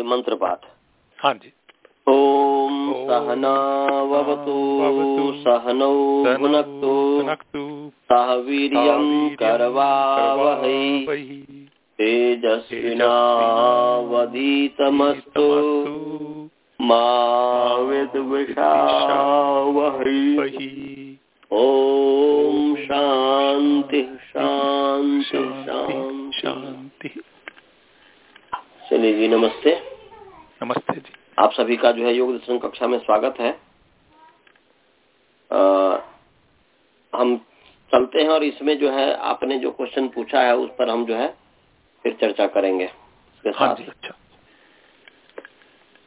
मंत्र पाठ हाँ जी। ओम ॐ सहनावतु सहनौ भुनक्तु सह वीर्यं करवावहै। तेजस्विनावधीतमस्तु मा विद्विषावहै ओम शांति शांति शांति चलिए जी नमस्ते। नमस्ते जी। आप सभी का जो है योग दर्शन कक्षा में स्वागत है। आ, हम चलते हैं और इसमें जो है आपने जो क्वेश्चन पूछा है उस पर हम जो है फिर चर्चा करेंगे। इसके हाँ साथ जी अच्छा।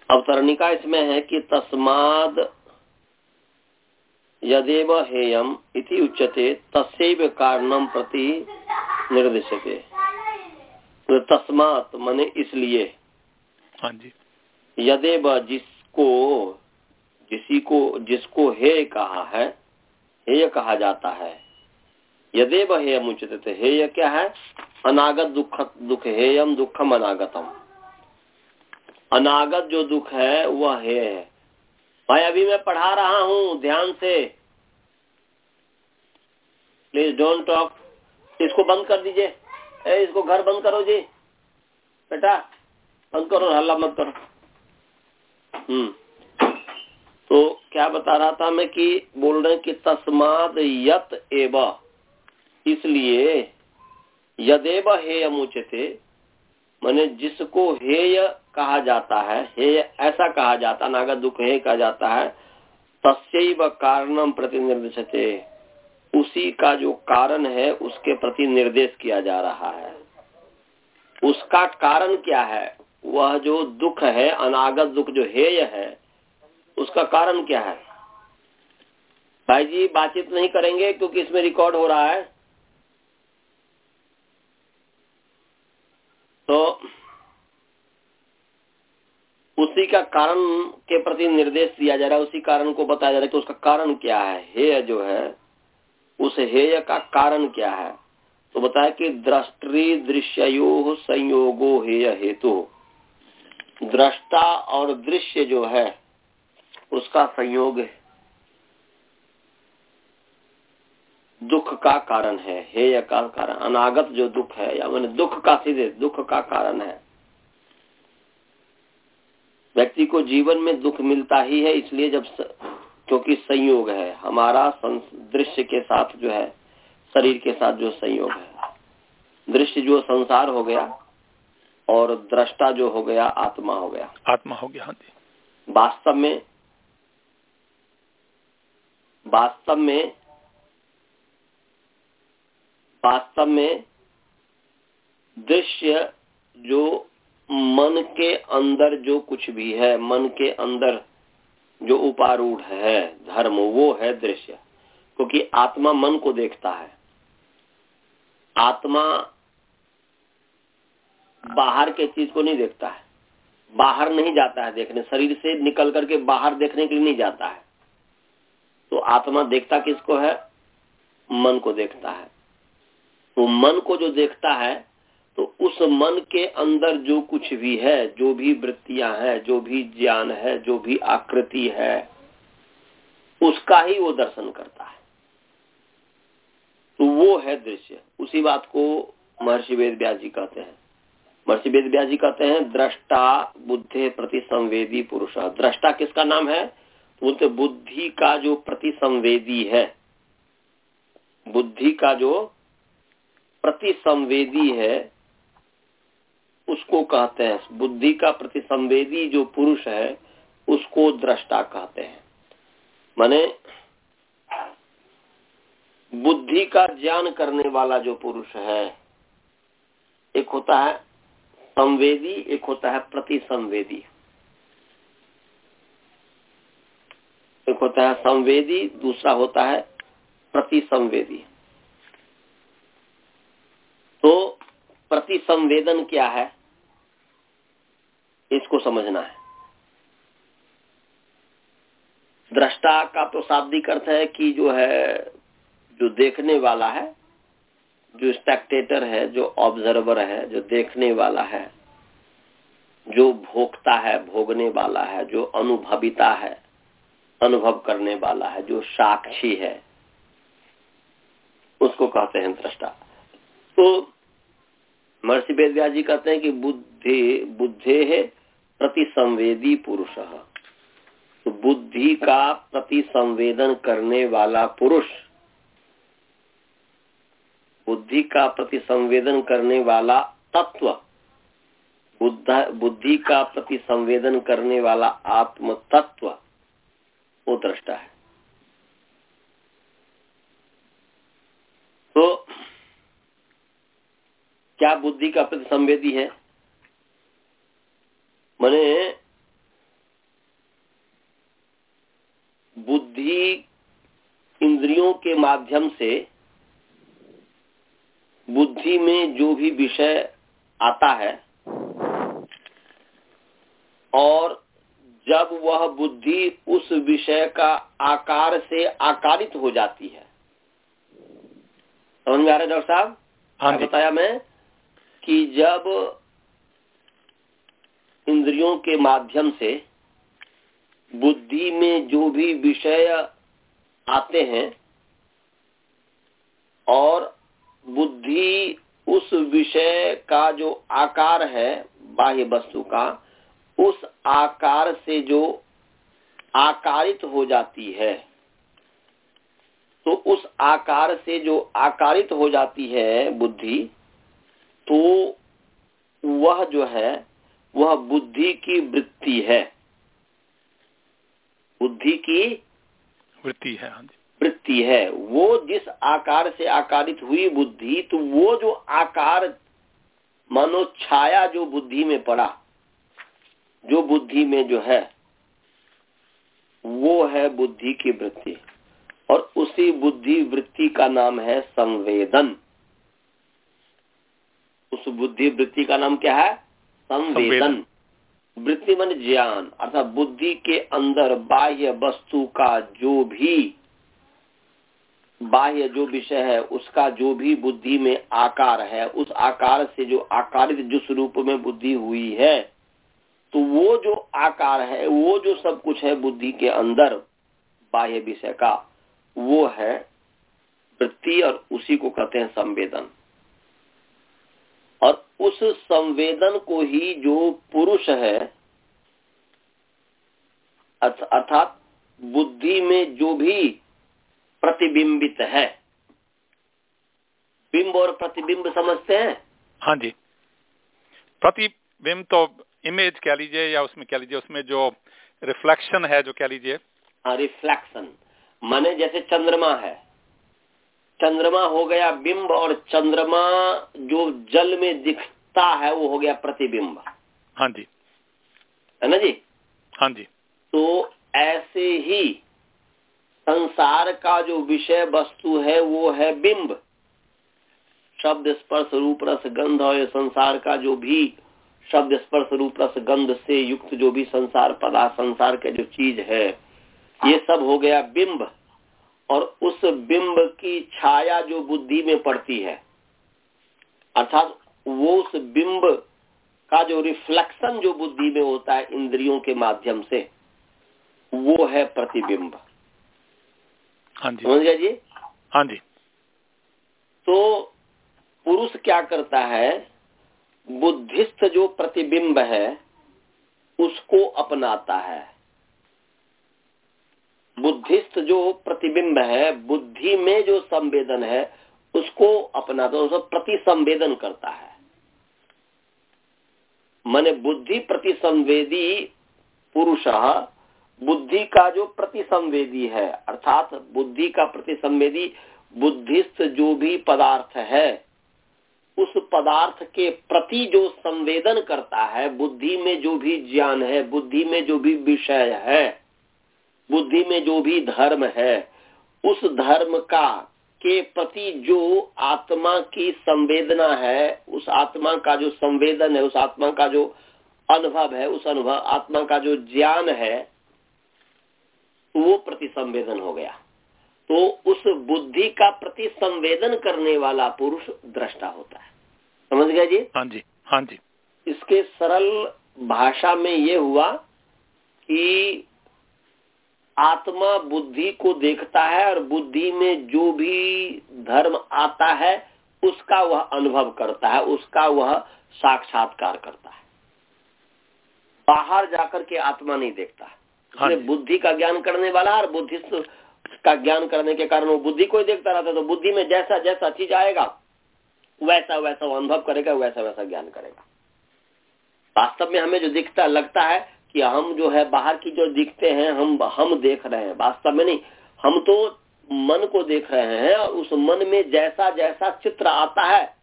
अवतरणिका इसमें है कि तस्माद यदेव हेयम इति उच्यते तस्व कारणम प्रति निर्दिश्यते। तो तस्मात माने इसलिए। हाँ जी। यदेव जिसको जिसी को जिसको हे कहा है हेय कहा जाता है। यदेव हेयम उचित हेय क्या है? अनागत दुख दुख हेयम दुखम अनागतम। अनागत जो दुख है वह हे। है भाई अभी मैं पढ़ा रहा हूँ ध्यान से। प्लीज़ डोंट टॉक इसको बंद कर दीजिए। ए, इसको घर बंद करो जी। बेटा बंद करो हल्ला मत करो। हम्म। तो क्या बता रहा था मैं कि बोल रहे हैं कि तस्माद यत एव। इसलिए यदेव हेय थे मैंने जिसको हेय कहा जाता है हेय ऐसा कहा जाता नागा दुख हेय कहा जाता है तस्व कारणम प्रति निर्देशते उसी का जो कारण है, उसके प्रति निर्देश किया जा रहा है। उसका कारण क्या है? वह जो दुख है, अनागत दुख जो हेय है, उसका कारण क्या है? भाई जी, बातचीत नहीं करेंगे क्योंकि इसमें रिकॉर्ड हो रहा है। तो उसी का कारण के प्रति निर्देश दिया जा रहा है, उसी कारण को बताया जा रहा है कि उसका कारण क्या है। हेय जो है उस हेय का कारण क्या है? तो बताया कि दृष्टि दृश्यो संयोगो हेय हेतु। दृष्टा और दृश्य जो है, उसका संयोग दुख का कारण है, हेय का कारण, अनागत जो दुख है, या मैंने दुख का सीधे, दुख का कारण है। व्यक्ति को जीवन में दुख मिलता ही है, इसलिए जब. क्योंकि संयोग है। हमारा दृश्य के साथ जो है शरीर के साथ जो संयोग है। दृश्य जो संसार हो गया और दृष्टा जो हो गया आत्मा हो गया। आत्मा हो गया हाँ जी। वास्तव में वास्तव में वास्तव में दृश्य जो मन के अंदर जो कुछ भी है मन के अंदर जो उपारूढ़ है, धर्म, वो है दृश्य, क्योंकि आत्मा मन को देखता है। आत्मा बाहर के चीज़ को नहीं देखता है। बाहर नहीं जाता है देखने, शरीर से निकल करके बाहर देखने के लिए नहीं जाता है। तो आत्मा देखता किसको है? मन को देखता है। तो मन को जो देखता है तो उस मन के अंदर जो कुछ भी है, जो भी वृत्तियाँ हैं, जो भी ज्ञान है, जो भी आकृति है, उसका ही वो दर्शन करता है। तो वो है दृश्य। उसी बात को महर्षि वेद व्यास जी कहते हैं। महर्षि वेद व्यास जी कहते हैं, दृष्टा बुद्धे प्रति संवेदी पुरुष। दृष्टा किसका नाम है? बोलते बुद्धि का जो प्रति संवेदी है। बुद्धि का जो प्रति संवेदी है उसको कहते हैं। बुद्धि का प्रति संवेदी जो पुरुष है, उसको दृष्टा कहते हैं। माने, बुद्धि का ज्ञान करने वाला जो पुरुष है, एक होता है संवेदी, एक होता है प्रति संवेदी एक होता है संवेदी, दूसरा होता है प्रति संवेदी तो प्रति संवेदन क्या है? इसको समझना है। दृष्टा का तो शाब्दिक अर्थ है कि जो है, जो देखने वाला है, जो स्पेक्टेटर है, जो ऑब्जर्वर है, जो देखने वाला है, जो भोगता है, भोगने वाला है, जो अनुभविता है, अनुभव करने वाला है, जो साक्षी है, उसको कहते हैं दृष्टा। तो महर्षि वेद जी कहते हैं कि बुद्धि, बुद्धे है प्रति संवेदी पुरुष। तो बुद्धि का प्रति संवेदन करने वाला पुरुष, बुद्धि का प्रति संवेदन करने वाला तत्व, बुद्धि का प्रति संवेदन करने वाला आत्म तत्व वो दृष्टा है। तो क्या बुद्धि का प्रति संवेदी है? मैंने बुद्धि इंद्रियों के माध्यम से बुद्धि में जो भी विषय आता है और जब वह बुद्धि उस विषय का आकार से आकारित हो जाती है। समझ में आ रहा डॉक्टर साहब? हाँ बताया मैं कि जब इंद्रियों के माध्यम से बुद्धि में जो भी विषय आते हैं और बुद्धि उस विषय का जो आकार है, बाह्य वस्तु का, उस आकार से जो आकारित हो जाती है तो उस आकार से जो आकारित हो जाती है बुद्धि तो वह जो है वह बुद्धि की वृत्ति है। बुद्धि की वृत्ति है हाँ वृत्ति है। वो जिस आकार से आकारित हुई बुद्धि तो वो जो आकार मानो छाया जो बुद्धि में पड़ा जो बुद्धि में जो है वो है बुद्धि की वृत्ति। और उसी बुद्धि वृत्ति का नाम है संवेदन। उस बुद्धि वृत्ति का नाम क्या है? संवेदन। वृत्ति मन ज्ञान, अर्थात बुद्धि के अंदर बाह्य वस्तु का जो भी, बाह्य जो विषय है, उसका जो भी बुद्धि में आकार है, उस आकार से जो आकारित जिस रूप में बुद्धि हुई है तो वो जो आकार है, वो जो सब कुछ है बुद्धि के अंदर, बाह्य विषय का, वो है वृत्ति और उसी को कहते हैं संवेदन। उस संवेदन को ही जो पुरुष है अर्थात बुद्धि में जो भी प्रतिबिंबित है बिंब और प्रतिबिंब समझते हैं? हाँ जी। प्रतिबिंब तो इमेज कह लीजिए या उसमें कह लीजिए उसमें जो रिफ्लेक्शन है जो कह लीजिए। हाँ रिफ्लेक्शन माने जैसे चंद्रमा है। चंद्रमा हो गया बिंब और चंद्रमा जो जल में दिखता है वो हो गया प्रतिबिंब। हाँ जी। है ना जी? हाँ जी। तो ऐसे ही संसार का जो विषय वस्तु है वो है बिंब। शब्द स्पर्श रूप रस गंध और संसार का जो भी शब्द स्पर्श रूप रस गंध से युक्त जो भी संसार पदार्थ संसार के जो चीज़ है ये सब हो गया बिंब। और उस बिंब की छाया जो बुद्धि में पड़ती है अर्थात वो उस बिंब का जो रिफ्लेक्शन जो बुद्धि में होता है इंद्रियों के माध्यम से वो है प्रतिबिंब। हाँ जी। समझ गया जी? हाँ जी। तो पुरुष क्या करता है बुद्धिस्त जो प्रतिबिंब है उसको अपनाता है। बुद्धिस्त जो प्रतिबिंब है, बुद्धि में जो संवेदन है, उसको अपनाता उसको प्रति संवेदन करता है। माने बुद्धि प्रति संवेदी पुरुष, बुद्धि का जो प्रति संवेदी है, अर्थात बुद्धि का प्रति संवेदी बुद्धिस्त जो भी पदार्थ है, उस पदार्थ के प्रति जो संवेदन करता है, बुद्धि में जो भी ज्ञान है, बुद्धि में जो भी विषय है बुद्धि में जो भी धर्म है उस धर्म का के प्रति जो आत्मा की संवेदना है उस आत्मा का जो संवेदन है उस आत्मा का जो अनुभव है उस अनुभव आत्मा का जो ज्ञान है वो प्रति संवेदन हो गया। तो उस बुद्धि का प्रति संवेदन करने वाला पुरुष दृष्टा होता है। समझ गया जी? हाँ जी हाँ जी। इसके सरल भाषा में ये हुआ कि आत्मा बुद्धि को देखता है और बुद्धि में जो भी धर्म आता है उसका वह अनुभव करता है उसका वह साक्षात्कार करता है। बाहर जाकर के आत्मा नहीं देखता हाँ। बुद्धि का ज्ञान करने वाला और बुद्धि का ज्ञान करने के कारण वो बुद्धि को ही देखता रहता तो बुद्धि में जैसा जैसा चीज़ आएगा वैसा वैसा वो अनुभव करेगा वैसा वैसा ज्ञान करेगा। वास्तव में हमें जो दिखता लगता है कि हम जो है बाहर की जो दिखते हैं, हम हम देख रहे हैं। वास्तव में नहीं, हम तो मन को देख रहे हैं और उस मन में जैसा जैसा चित्र आता है,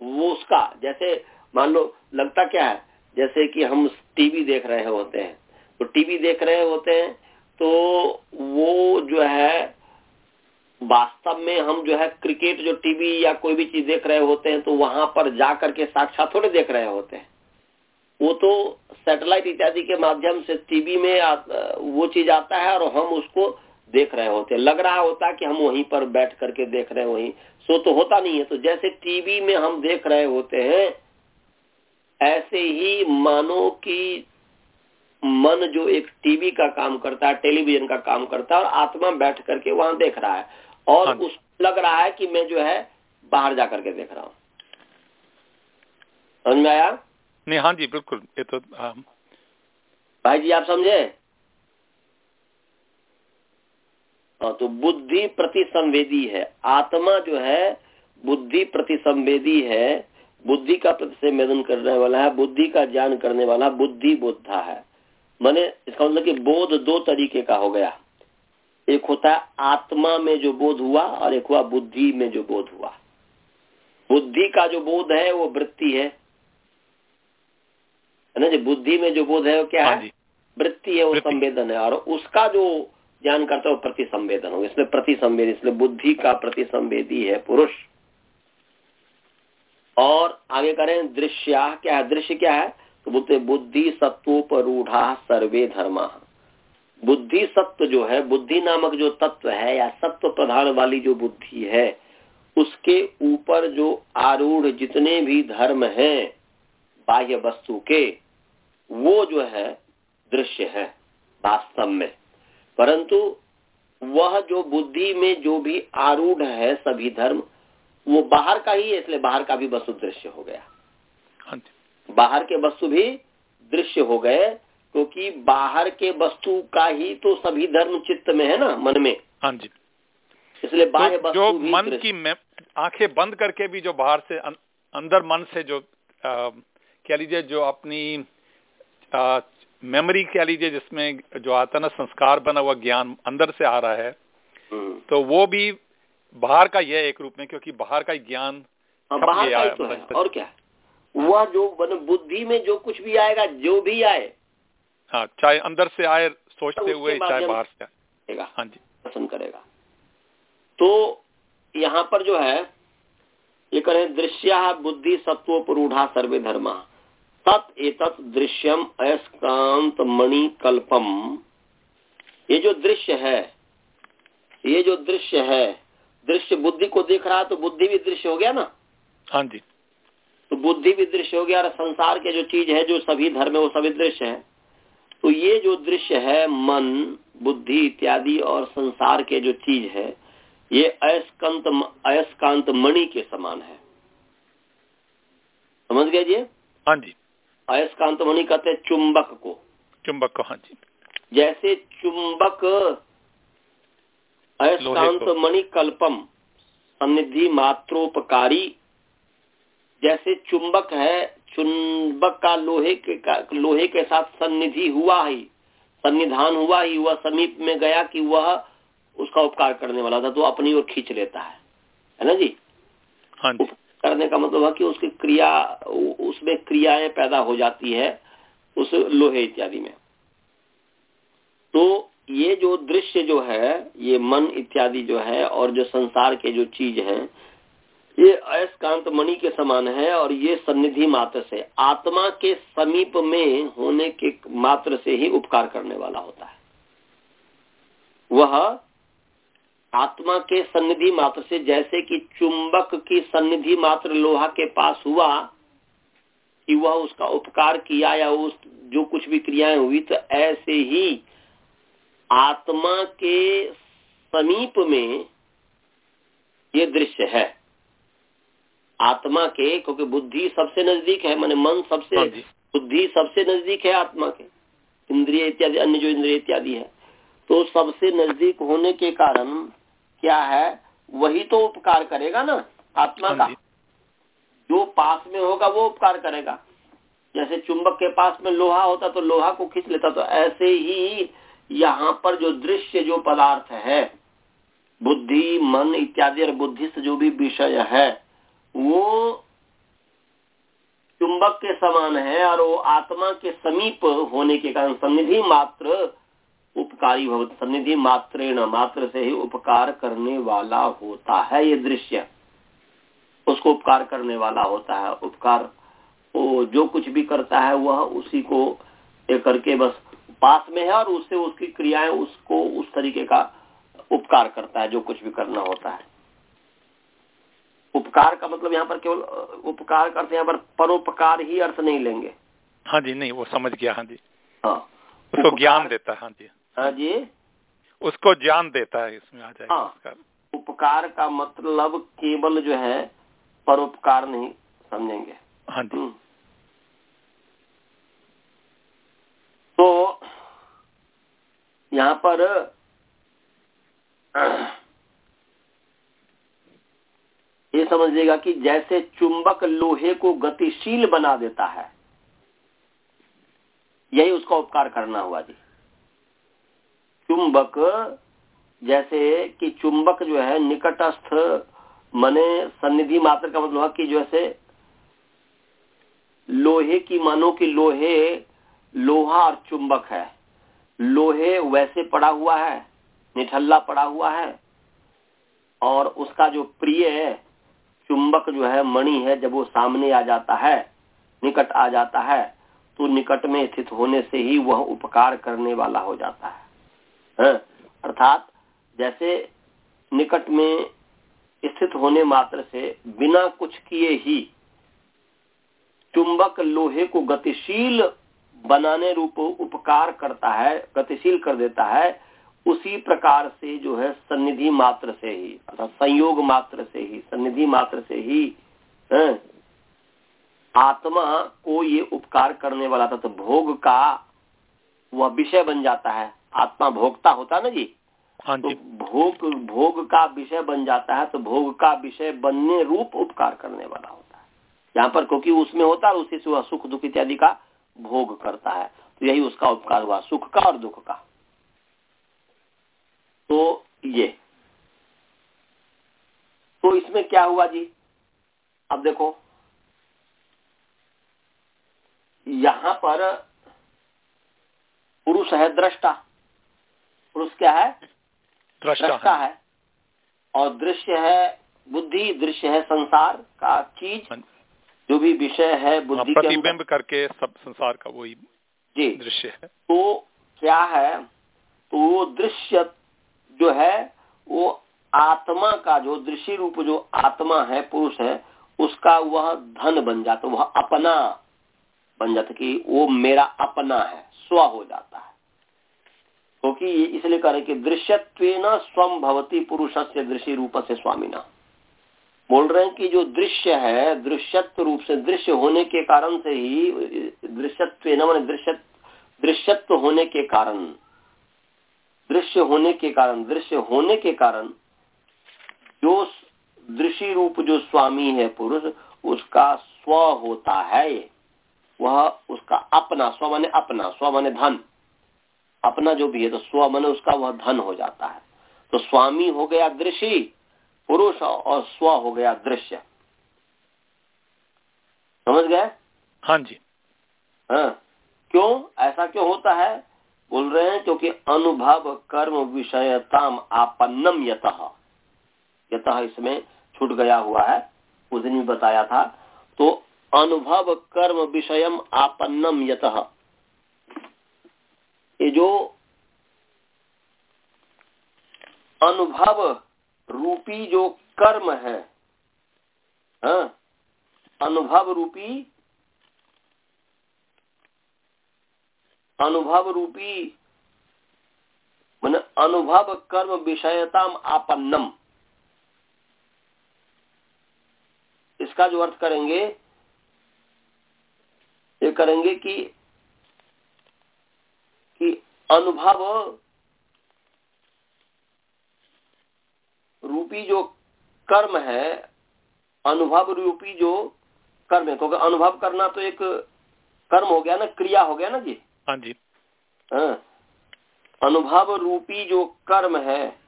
वो उसका, जैसे मान लो, लगता क्या है? जैसे कि हम टीवी देख रहे होते हैं। तो टीवी देख रहे होते हैं तो वो जो है, वास्तव में हम जो है क्रिकेट, जो टीवी या कोई भी चीज़ देख रहे होते हैं तो वहाँ पर जा करके साक्षात थोड़े देख रहे होते हैं। वो तो सैटेलाइट इत्यादि के माध्यम से टीवी में आ, वो चीज़ आता है और हम उसको देख रहे होते हैं। लग रहा होता कि हम वहीं पर बैठ करके देख रहे हैं वहीं। सो तो होता नहीं है। तो जैसे टीवी में हम देख रहे होते हैं ऐसे ही मानो कि मन जो एक टीवी का काम करता है टेलीविज़न का काम करता है और आत्मा बैठ करके वहाँ देख रहा है। और हाँ। उस लग रहा है कि मैं जो है बाहर जा करके देख रहा हूँ। समझ में आया? नहीं हाँ जी बिल्कुल ये तो हाँ, भाई जी आप समझे? हाँ तो बुद्धि प्रति संवेदी है। आत्मा जो है बुद्धि प्रति संवेदी है। बुद्धि का प्रति संवेदन करने वाला है बुद्धि का ज्ञान करने वाला बुद्धि बुद्धा है। मैंने इसका मतलब कि बोध दो तरीके का हो गया। एक होता है आत्मा में जो बोध हुआ और एक हुआ बुद्धि में जो बोध हुआ। बुद्धि का जो बोध है वो वृत्ति है। है ना जी बुद्धि में जो बोध है वो क्या हाँ है? वृत्ति है वो संवेदन है। और उसका जो ज्ञान करता है वो प्रति संवेदन हो इसमें प्रति संवेदी इसलिए बुद्धि का प्रति संवेदी है पुरुष। और आगे करें दृश्य क्या है? दृश्य क्या है? तो बोलते बुद्धि सत्वोपरूढ़ा सर्वे धर्म। बुद्धि सत्व जो है बुद्धि नामक जो तत्व है या सत्व प्रधान वाली जो बुद्धि है उसके ऊपर जो आरूढ़ जितने भी धर्म हैं बाह्य वस्तु के वो जो है दृश्य है वास्तव में। परंतु वह जो बुद्धि में जो भी आरूढ़ है सभी धर्म वो बाहर का ही है इसलिए बाहर का भी वस्तु दृश्य हो गया। हाँ बाहर के वस्तु भी दृश्य हो गए क्योंकि तो बाहर के वस्तु का ही तो सभी धर्म चित्त में है ना मन में। हाँ जी। इसलिए बाह्य तो जो भी मन की मे- आँखें बंद करके भी जो बाहर से अं, अंदर मन से जो कह लीजिए जो अपनी मेमोरी कह लीजिए जिसमें जो आता है ना संस्कार बना हुआ ज्ञान अंदर से आ रहा है हम्म। तो वो भी बाहर का यह एक रूप में क्योंकि बाहर का ज्ञान हाँ, बाहर का तो है। मतलब- और क्या? वह जो मतलब बुद्धि में जो कुछ भी आएगा जो भी आए। हाँ चाहे अंदर से आए सोचते उसके हुए चाहे बाहर से आए। आएगा हाँ जी। पसंद करेगा। तो यहाँ पर जो है ये करें दृश्य बुद्धि सत्व सत्वोपरूढ़ा सर्वे धर्मा। तत् एतत् दृश्यम अयस्कांत मणि कल्पम ये जो दृश्य है ये जो दृश्य है दृश्य बुद्धि को देख रहा है तो बुद्धि भी दृश्य हो गया ना? हाँ जी। तो बुद्धि भी दृश्य हो गया और संसार के जो चीज़ है जो सभी धर्म है वो सभी दृश्य है। तो ये जो दृश्य है मन बुद्धि इत्यादि और संसार के जो चीज़ है ये अयस्कांत अयस्कांत मणि के समान है। समझ गए जी? हाँ जी। अयस्कांत मणि कहते हैं चुंबक को चुंबक को हाँ जी? जैसे चुंबक अयस्कांत मणि कल्पम सन्निधि मात्रोपकारी जैसे चुंबक है चुंबक का लोहे के का, लोहे के साथ सन्निधि हुआ ही सन्निधान हुआ ही वह समीप में गया कि वह उसका उपकार करने वाला था तो अपनी ओर खींच लेता है। है ना जी? हाँ जी। करने का मतलब है कि उसकी क्रिया, उसमें क्रियाएँ पैदा हो जाती है उस लोहे इत्यादि में। तो ये जो दृश्य जो है, ये मन इत्यादि जो है और जो संसार के जो चीज़ हैं, ये अयस्कांत मणि के समान है और ये सन्निधि मात्र से, आत्मा के समीप में होने के मात्र से ही उपकार करने वाला होता है। वह आत्मा के सन्निधि मात्र से जैसे कि चुंबक की सन्निधि मात्र लोहा के पास हुआ कि वह उसका उपकार किया या उस जो कुछ भी क्रियाएँ हुई तो ऐसे ही आत्मा के समीप में ये दृश्य है। आत्मा के क्योंकि बुद्धि सबसे नज़दीक है माने मन सबसे हाँ बुद्धि सबसे नज़दीक है आत्मा के इंद्रिय इत्यादि अन्य जो इंद्रिय इत्यादि है। तो सबसे नज़दीक होने के कारण क्या है वही तो उपकार करेगा ना आत्मा हाँ का जो पास में होगा वो उपकार करेगा। जैसे चुंबक के पास में लोहा होता तो लोहा को खींच लेता। तो ऐसे ही यहाँ पर जो दृश्य जो पदार्थ है बुद्धि मन इत्यादि और बुद्धि से जो भी विषय है वो चुंबक के समान है और वो आत्मा के समीप होने के कारण सन्निधि मात्र उपकारी भवत। सन्निधि मात्रेण मात्र से ही उपकार करने वाला होता है ये दृश्य। उसको उपकार करने वाला होता है। उपकार वो जो कुछ भी करता है वह उसी को करके बस पास में है और उससे उसकी क्रियाएँ उसको उस तरीके का उपकार करता है जो कुछ भी करना होता है। उपकार का मतलब यहाँ पर केवल उपकार करते हैं पर परोपकार ही अर्थ नहीं लेंगे। हाँ जी नहीं वो समझ गया हाँ जी। हाँ। उसको ज्ञान देता है हाँ जी। हाँ जी? उसको ज्ञान देता है इसमें आ जाएगा हाँ। उपकार का मतलब केवल जो है परोपकार नहीं समझेंगे। हाँ जी। हम्म। तो यहाँ पर ये समझिएगा कि जैसे चुंबक लोहे को गतिशील बना देता है यही उसका उपकार करना हुआ जी। चुंबक, जैसे कि चुंबक जो है निकटस्थ मने सन्निधि मात्र का मतलब कि जैसे लोहे की मानो कि लोहे, लोहा और चुंबक है। लोहे वैसे पड़ा हुआ है, निठल्ला पड़ा हुआ है, और उसका जो प्रिय चुंबक जो है मणि है, जब वो सामने आ जाता है, निकट आ जाता है तो निकट में स्थित होने से ही वह उपकार करने वाला हो जाता है। हाँ? अर्थात जैसे निकट में स्थित होने मात्र से बिना कुछ किए ही चुंबक लोहे को गतिशील बनाने रूप उपकार करता है गतिशील कर देता है उसी प्रकार से जो है सन्निधि मात्र से ही अर्थात संयोग मात्र से ही सन्निधि मात्र से ही है, आत्मा को ये उपकार करने वाला था तो भोग का वह विषय बन जाता है आत्मा भोगता होता है ना जी? हाँ तो भोग भोग का विषय बन जाता है तो भोग का विषय बनने रूप उपकार करने वाला होता है। यहाँ पर क्योंकि उसमें होता है उसी से वह सुख दुख इत्यादि का भोग करता है। तो यही उसका उपकार हुआ सुख का और दुख का। तो ये। तो इसमें क्या हुआ जी? अब देखो। यहाँ पर पुरुष है दृष्टा। पुरुष क्या है? दृष्टा है। और दृश्य है बुद्धि दृश्य है संसार का चीज़। हाँ, जो भी विषय है हाँ, बुद्धि के प्रतिबिंब करके सब संसार का वही जी। दृश्य है। तो क्या है? तो वो दृश्य जो है वो आत्मा का जो दृश्य रूप जो आत्मा है पुरुष है उसका वह धन बन जाता वह अपना बन जाता कि वो मेरा अपना है स्व हो जाता है। क्योंकि ये इसलिए कह रहे कि दृश्यत्व स्वम भवती पुरुष से दृश्य रूप से स्वामीना। बोल रहे हैं कि जो दृश्य है, दृश्यत्व रूप से, दृश्य होने के कारण से ही, दृश्यत्व न माने दृश्य दृश्यत्व होने के कारण, दृश्य होने के कारण, दृश्य होने के कारण, जो दृश्य रूप जो स्वामी है पुरुष, उसका स्व होता है, वह उसका अपना स्व माने अपना, स्व माने धन। अपना जो भी है तो स्व माने उसका वह धन हो जाता है। तो स्वामी हो गया दृश्य पुरुष और स्व हो गया दृश्य। समझ गए? हाँ जी। हाँ। क्यों? ऐसा क्यों होता है? बोल रहे हैं क्योंकि अनुभव कर्म विषयताम आपन्नम यत। यत इसमें छूट गया हुआ है। उस दिन भी बताया था। तो अनुभव कर्म विषयम आपन्नम यत। ये जो अनुभव रूपी जो कर्म है हाँ? अनुभव रूपी अनुभव रूपी, मैंने अनुभव कर्म विषयताम आपन्नम इसका जो अर्थ करेंगे, ये करेंगे कि अनुभव रूपी जो कर्म है अनुभव रूपी जो कर्म है क्योंकि अनुभव करना तो एक कर्म हो गया ना क्रिया हो गया ना जी? हाँ जी। हाँ। अनुभव रूपी जो कर्म है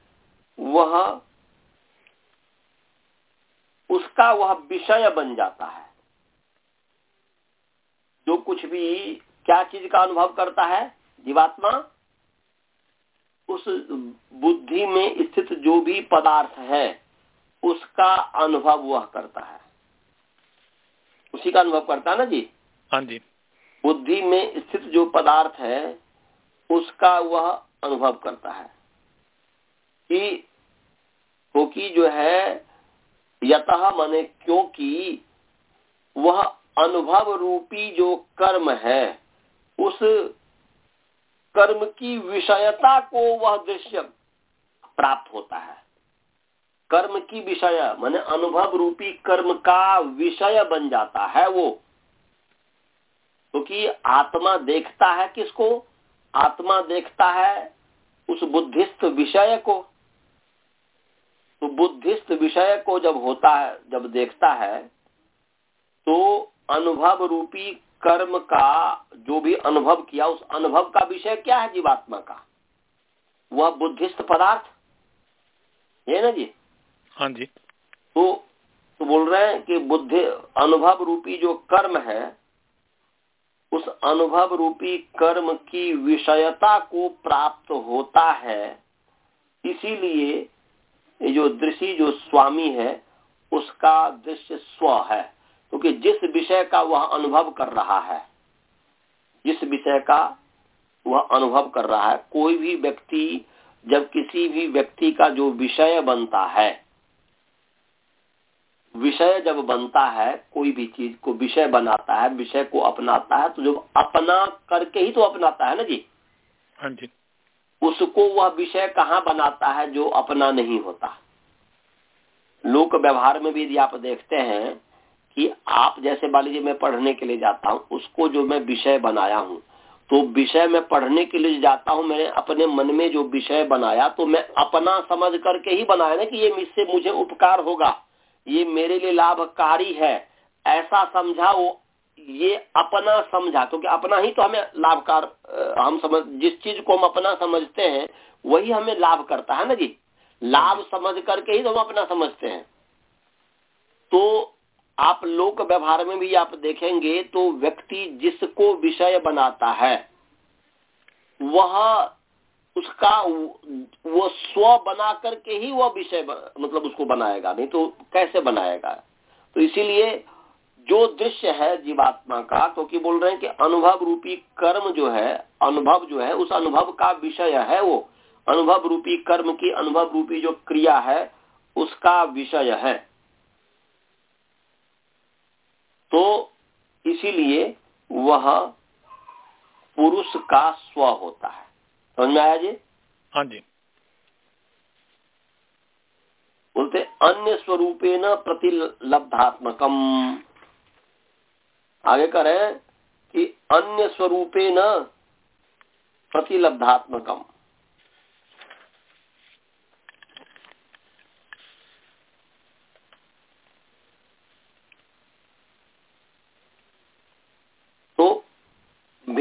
वह उसका वह विषय बन जाता है। जो कुछ भी क्या चीज़ का अनुभव करता है जीवात्मा उस बुद्धि में स्थित जो भी पदार्थ है उसका अनुभव वह करता है। उसी का अनुभव करता है ना जी? हाँ जी। बुद्धि में स्थित जो पदार्थ है उसका वह अनुभव करता है कि क्योंकि जो है यतः मने क्योंकि वह अनुभव रूपी जो कर्म है उस कर्म की विषयता को वह दृश्य प्राप्त होता है। कर्म की विषय, माने अनुभव रूपी कर्म का विषय बन जाता है वो। क्योंकि तो आत्मा देखता है किसको? आत्मा देखता है उस बुद्धिस्त विषय को। तो बुद्धिस्त विषय को जब होता है, जब देखता है तो अनुभव रूपी कर्म का जो भी अनुभव किया उस अनुभव का विषय क्या है जीवात्मा का? वह बुद्धिस्त पदार्थ? है ना जी? हाँ जी। तो तो बोल रहे हैं कि बुद्धि अनुभव रूपी जो कर्म है उस अनुभव रूपी कर्म की विषयता को प्राप्त होता है। इसीलिए जो दृषि जो स्वामी है उसका दृश्य स्व है। क्योंकि जिस विषय का वह अनुभव कर रहा है जिस विषय का वह अनुभव कर रहा है कोई भी व्यक्ति जब किसी भी व्यक्ति का जो विषय बनता है विषय जब बनता है कोई भी चीज़ को विषय बनाता है विषय को अपनाता है तो जब अपना करके ही तो अपनाता है ना जी? हाँ जी। उसको वह विषय कहाँ बनाता है जो अपना नहीं होता? लोक व्यवहार में भी यदि आप देखते हैं कि आप जैसे मान लीजिए मैं पढ़ने के लिए जाता हूँ, उसको जो मैं विषय बनाया हूँ तो विषय में पढ़ने के लिए जाता हूँ, मैंने अपने मन में जो विषय बनाया तो मैं अपना समझ करके ही बनाया ना कि ये इससे मुझे उपकार होगा, ये मेरे लिए लाभकारी है, ऐसा समझा वो, ये अपना समझा, क्योंकि अपना ही तो हमें लाभकार हम समझ, जिस चीज़ को हम अपना समझते हैं, वही हमें लाभ करता है ना जी? लाभ समझ करके ही तो हम अपना समझते हैं। तो आप लोक व्यवहार में भी आप देखेंगे तो व्यक्ति जिसको विषय बनाता है, वह उसका वो स्व बना करके ही वह विषय मतलब उसको बनाएगा, नहीं तो कैसे बनाएगा? तो इसीलिए जो दृश्य है जीवात्मा का, क्योंकि तो बोल रहे हैं कि अनुभव रूपी कर्म जो है, अनुभव जो है, उस अनुभव का विषय है वो। अनुभव रूपी कर्म की अनुभव रूपी जो क्रिया है, उसका विषय है। तो इसीलिए वह पुरुष का स्व होता है। समझ में आया जी? हाँ जी। बोलते अन्य स्वरूपे न प्रतिलब्धात्मकम। आगे करें कि अन्य स्वरूपे न प्रतिलब्धात्मकम।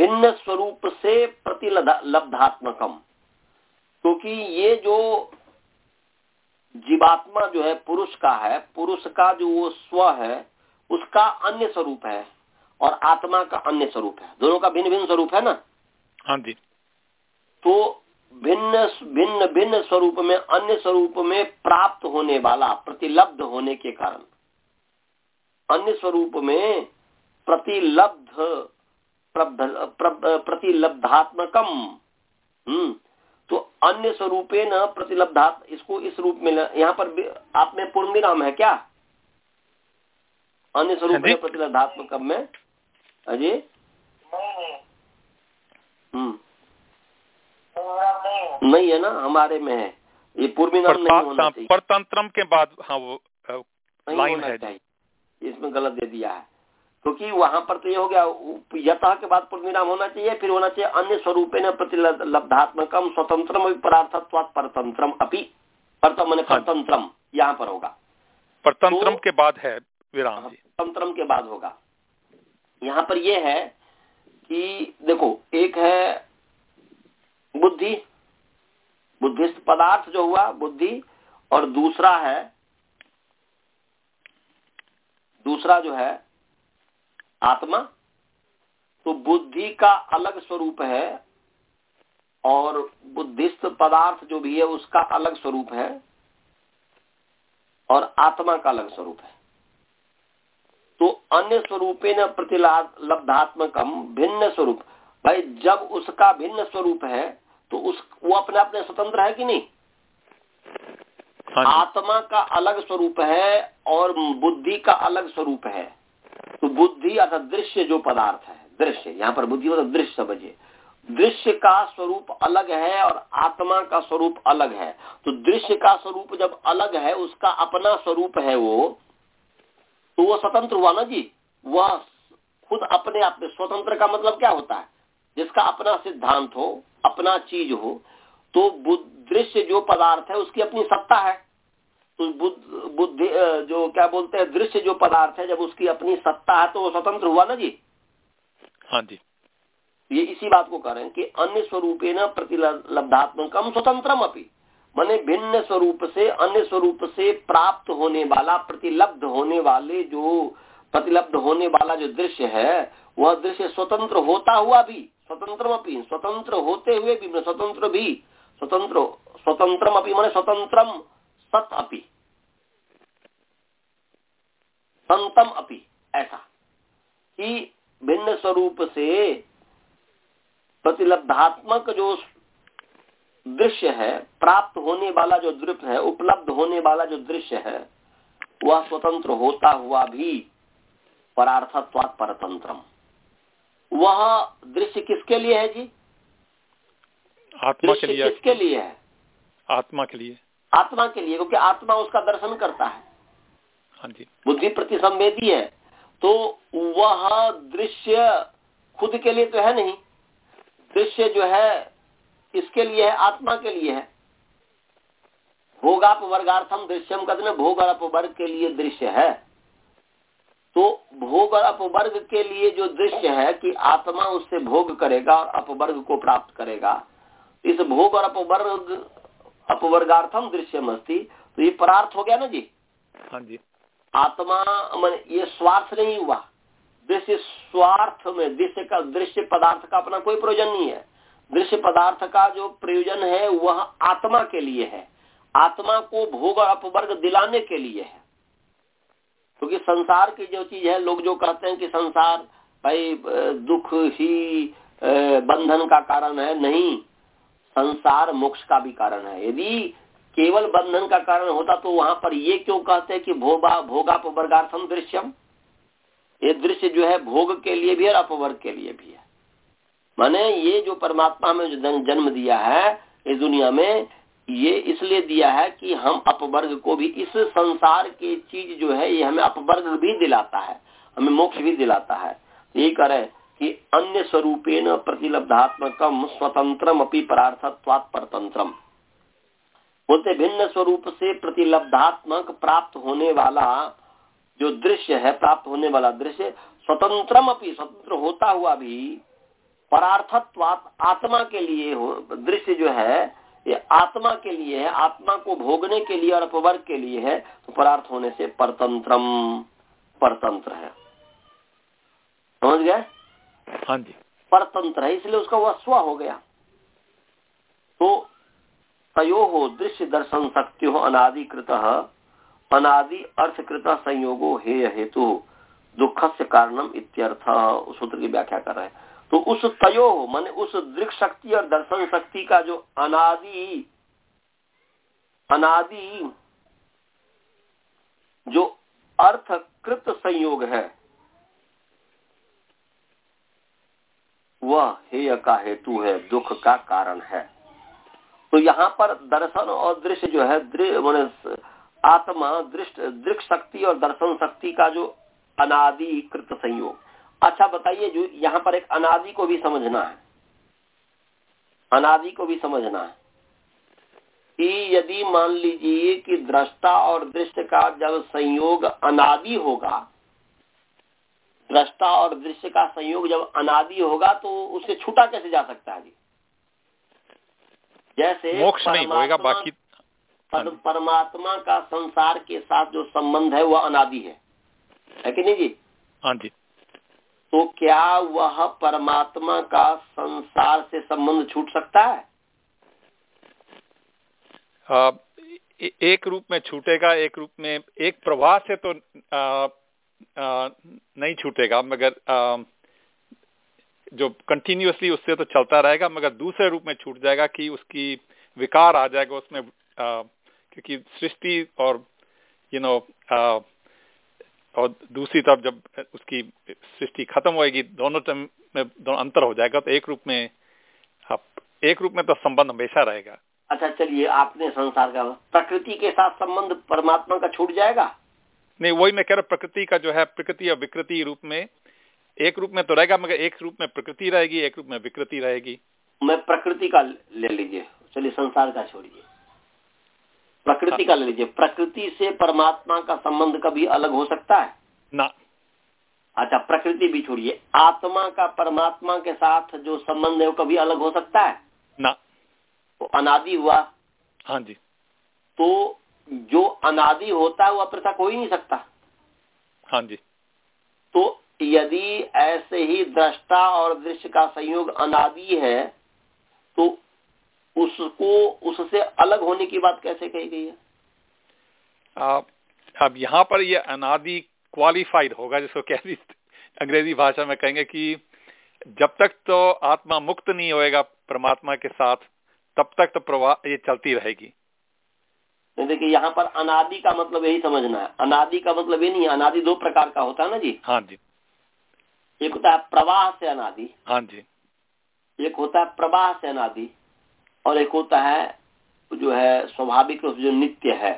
भिन्न स्वरूप से प्रतिलब्धात्मकम क्योंकि ये जो जीवात्मा जो है पुरुष का है पुरुष का जो वो स्व है उसका अन्य स्वरूप है और आत्मा का अन्य स्वरूप है। दोनों का भिन्न भिन्न स्वरूप है ना? हाँ जी। तो भिन्न भिन्न भिन्न स्वरूप में अन्य स्वरूप में प्राप्त होने वाला प्रतिलब्ध होने के कारण अन्य स्वरूप में प्रतिलब्ध प्रतिलब्धात्मकम। हम्म। तो अन्य स्वरूपे न प्रतिलब्धात् इसको इस रूप में यहाँ पर आप में पूर्ण विराम है क्या? अन्य स्वरूप में प्रतिलब्धात्मकम में। अजय हम्म। नहीं है। ना हमारे में है। ये पूर्वी नाम नहीं होना चाहिए। परतंत्रम के बाद हाँ वो लाइन है इसमें गलत दे दिया है। क्योंकि वहाँ पर तो ये हो गया यथा के बाद पूर्णविराम होना चाहिए फिर होना चाहिए अन्य स्वरूप न प्रतिलब्धात्मकम स्वतंत्रम परार्थत्व परतंत्रम अपी। परतम मैंने हाँ। परतंत्रम यहाँ पर होगा। परतंत्रम तो, के बाद है विराम हाँ, परतंत्रम के बाद होगा। यहाँ पर यह है कि देखो एक है बुद्धि बुद्धिस्ट पदार्थ जो हुआ बुद्धि और दूसरा है दूसरा जो है आत्मा तो बुद्धि का अलग स्वरूप है और बुद्धिस्त पदार्थ जो भी है उसका अलग स्वरूप है और आत्मा का अलग स्वरूप है। तो अन्य स्वरूपे न प्रतिलब्धात्मकम भिन्न स्वरूप। भाई जब उसका भिन्न स्वरूप है तो उस वो अपने अपने स्वतंत्र है कि नहीं? हाँ आत्मा का अलग स्वरूप है और बुद्धि का अलग स्वरूप है। तो बुद्धि अर्थात दृश्य जो पदार्थ है, दृश्य, यहाँ पर बुद्धि मतलब दृश्य समझिए। दृश्य का स्वरूप अलग है और आत्मा का स्वरूप अलग है। तो दृश्य का स्वरूप जब अलग है, उसका अपना स्वरूप है वो तो वो स्वतंत्र हुआ ना जी? वह खुद अपने आप में स्वतंत्र का मतलब क्या होता है? जिसका अपना सिद्धांत हो, अपना चीज़ हो तो दृश्य जो पदार्थ है, उसकी अपनी सत्ता है। बुद्धि जो क्या बोलते हैं दृश्य जो पदार्थ है जब उसकी अपनी सत्ता है तो वो स्वतंत्र हुआ ना जी? हाँ जी। ये इसी बात को कह रहे हैं कि अन्य स्वरूप न प्रतिलब्धात्मकम स्वतंत्रम अपनी माने भिन्न स्वरूप से अन्य स्वरूप से प्राप्त होने वाला प्रतिलब्ध होने वाले जो प्रतिलब्ध होने वाला जो दृश्य है वह दृश्य स्वतंत्र होता हुआ भी स्वतंत्र अपनी स्वतंत्र होते हुए भी स्वतंत्र भी स्वतंत्र स्वतंत्रम अपनी माने स्वतंत्रम सत अपी। संतम अपी ऐसा। कि भिन्न स्वरूप से प्रतिलब्धात्मक जो दृश्य है प्राप्त होने वाला जो दृश्य है उपलब्ध होने वाला जो दृश्य है वह स्वतंत्र होता हुआ भी परार्थत्वात परतंत्रम। वह दृश्य किसके लिए है जी? आत्मा के लिए किसके लिए है? आत्मा के लिए। आत्मा के लिए क्योंकि आत्मा उसका दर्शन करता है। बुद्धि प्रति संवेदी है तो वह दृश्य खुद के लिए तो है नहीं। दृश्य जो है इसके लिए है आत्मा के लिए है। भोगाप वर्गार्थम दृश्यम कहते भोग और अपवर्ग के लिए दृश्य है। तो भोग और अपवर्ग के लिए जो दृश्य है कि आत्मा उससे भोग करेगा और अपवर्ग को प्राप्त करेगा। इस भोग और अपवर्ग अपवर्गार्थम दृश्य मस्ती तो ये परार्थ हो गया ना जी? हाँ जी। आत्मा, मन, ये स्वार्थ नहीं हुआ। दृश्य स्वार्थ में, दृश्य का दृश्य पदार्थ का अपना कोई प्रयोजन नहीं है। दृश्य पदार्थ का जो प्रयोजन है, वह आत्मा के लिए है। आत्मा को भोग और अपवर्ग दिलाने के लिए है। क्योंकि तो संसार की जो चीज़ है, लोग जो कहते हैं कि संसार, भाई, दुख ही बंधन का कारण है, नहीं। संसार मोक्ष का भी कारण है। यदि केवल बंधन का कारण होता तो वहाँ पर ये क्यों कहते हैं कि भोगा भोगापवर्गार्थम दृश्यम? ये दृश्य जो है भोग के लिए भी और अपवर्ग के लिए भी है। माने ये जो परमात्मा में जो जन्म दिया है इस दुनिया में, ये इसलिए दिया है कि हम अपवर्ग को भी इस संसार की चीज़ जो है, ये हमें अपवर्ग भी दिलाता है, हमें मोक्ष भी दिलाता है। ये करें कि अन्य स्वरूपेण प्रतिलब्धात्मकम स्वतंत्रम अपनी परार्थत्वात परतंत्रम। बोलते भिन्न स्वरूप से प्रतिलब्धात्मक प्राप्त होने वाला जो दृश्य है प्राप्त होने वाला दृश्य स्वतंत्रम अपनी स्वतंत्र होता हुआ भी परार्थत्वात आत्मा के लिए दृश्य जो है ये आत्मा के लिए है आत्मा को भोगने के लिए और अपवर्ग के लिए है तो परार्थ होने से परतंत्रम परतंत्र है। समझ गए? हाँ जी। परतंत्र है इसलिए उसका वह स्व हो गया। तो तयो हो दृश्य दर्शन शक्ति हो अनादिकृत, अनादि अर्थकृत संयोगो हे हेतु दुख से कारणम इत्यर्थ सूत्र की व्याख्या कर रहे हैं। तो उस तयो, मान उस दृक शक्ति और दर्शन शक्ति का जो अनादि अनादि, जो अर्थकृत संयोग है, वह हेय का हेतु है, दुख का कारण है। तो यहाँ पर दर्शन और दृश्य जो है मैंने आत्मा, दृष्ट, दृक्ष शक्ति और दर्शन शक्ति का जो अनादिकृत संयोग। अच्छा बताइए जो यहाँ पर एक अनादि को भी समझना है। अनादि को भी समझना है। कि यदि मान लीजिए कि दृष्टा और दृश्य का जब संयोग अनादि होगा, दृष्टा और दृश्य का संयोग जब अनादि होगा तो उससे छूटा कैसे जा सकता है? जी जैसे मोक्ष नहीं होगा बाकी पर, परमात्मा का संसार के साथ जो संबंध है वह अनादि है। है कि नहीं जी? हाँ जी। तो क्या वह परमात्मा का संसार से संबंध छूट सकता है? आ, एक रूप में छूटेगा एक रूप में एक प्रवाह से तो आ, आ, नहीं छूटेगा मगर आ, जो कंटिन्यूसली उससे तो चलता रहेगा मगर दूसरे रूप में छूट जाएगा कि उसकी विकार आ जाएगा उसमें आ, क्योंकि सृष्टि और यू नो और दूसरी तरफ़ जब उसकी सृष्टि खत्म होगी दोनों टाइम में दोनों अंतर हो जाएगा तो एक रूप में आप एक रूप में तो संबंध हमेशा रहेगा। अच्छा चलिए आपने संसार का प्रकृति के साथ संबंध परमात्मा का छूट जाएगा? नहीं वही मैं कह रहा प्रकृति का जो है प्रकृति और विकृति रूप में एक रूप में तो रहेगा मगर एक रूप में प्रकृति रहेगी एक रूप में विकृति रहेगी। मैं प्रकृति का ले लीजिए चलिए संसार का छोड़िए। प्रकृति का ले लीजिए। प्रकृति से परमात्मा का संबंध कभी अलग हो सकता है? ना। अच्छा प्रकृति भी छोड़िए। आत्मा का परमात्मा के साथ जो संबंध है वो कभी अलग हो सकता है? ना। तो अनादि हुआ। हाँ जी। तो जो अनादि होता है वो अपृथक हो ही नहीं सकता। हाँ जी। तो यदि ऐसे ही दृष्टा और दृश्य का संयोग अनादि है तो उसको उससे अलग होने की बात कैसे कही गई है? आप अब यहाँ पर ये अनादि क्वालिफाइड होगा जिसको कह अंग्रेज़ी भाषा में कहेंगे कि जब तक तो आत्मा मुक्त नहीं होएगा परमात्मा के साथ तब तक तो प्रवाह ये चलती रहेगी। देखिए यहाँ पर अनादि का मतलब यही समझना है। अनादि का मतलब ये नहीं है अनादि दो प्रकार का होता है ना जी? हाँ जी। एक होता है प्रवाह से अनादि। हाँ जी। एक होता है प्रवाह से अनादि और एक होता है जो है स्वाभाविक रूप से जो नित्य है।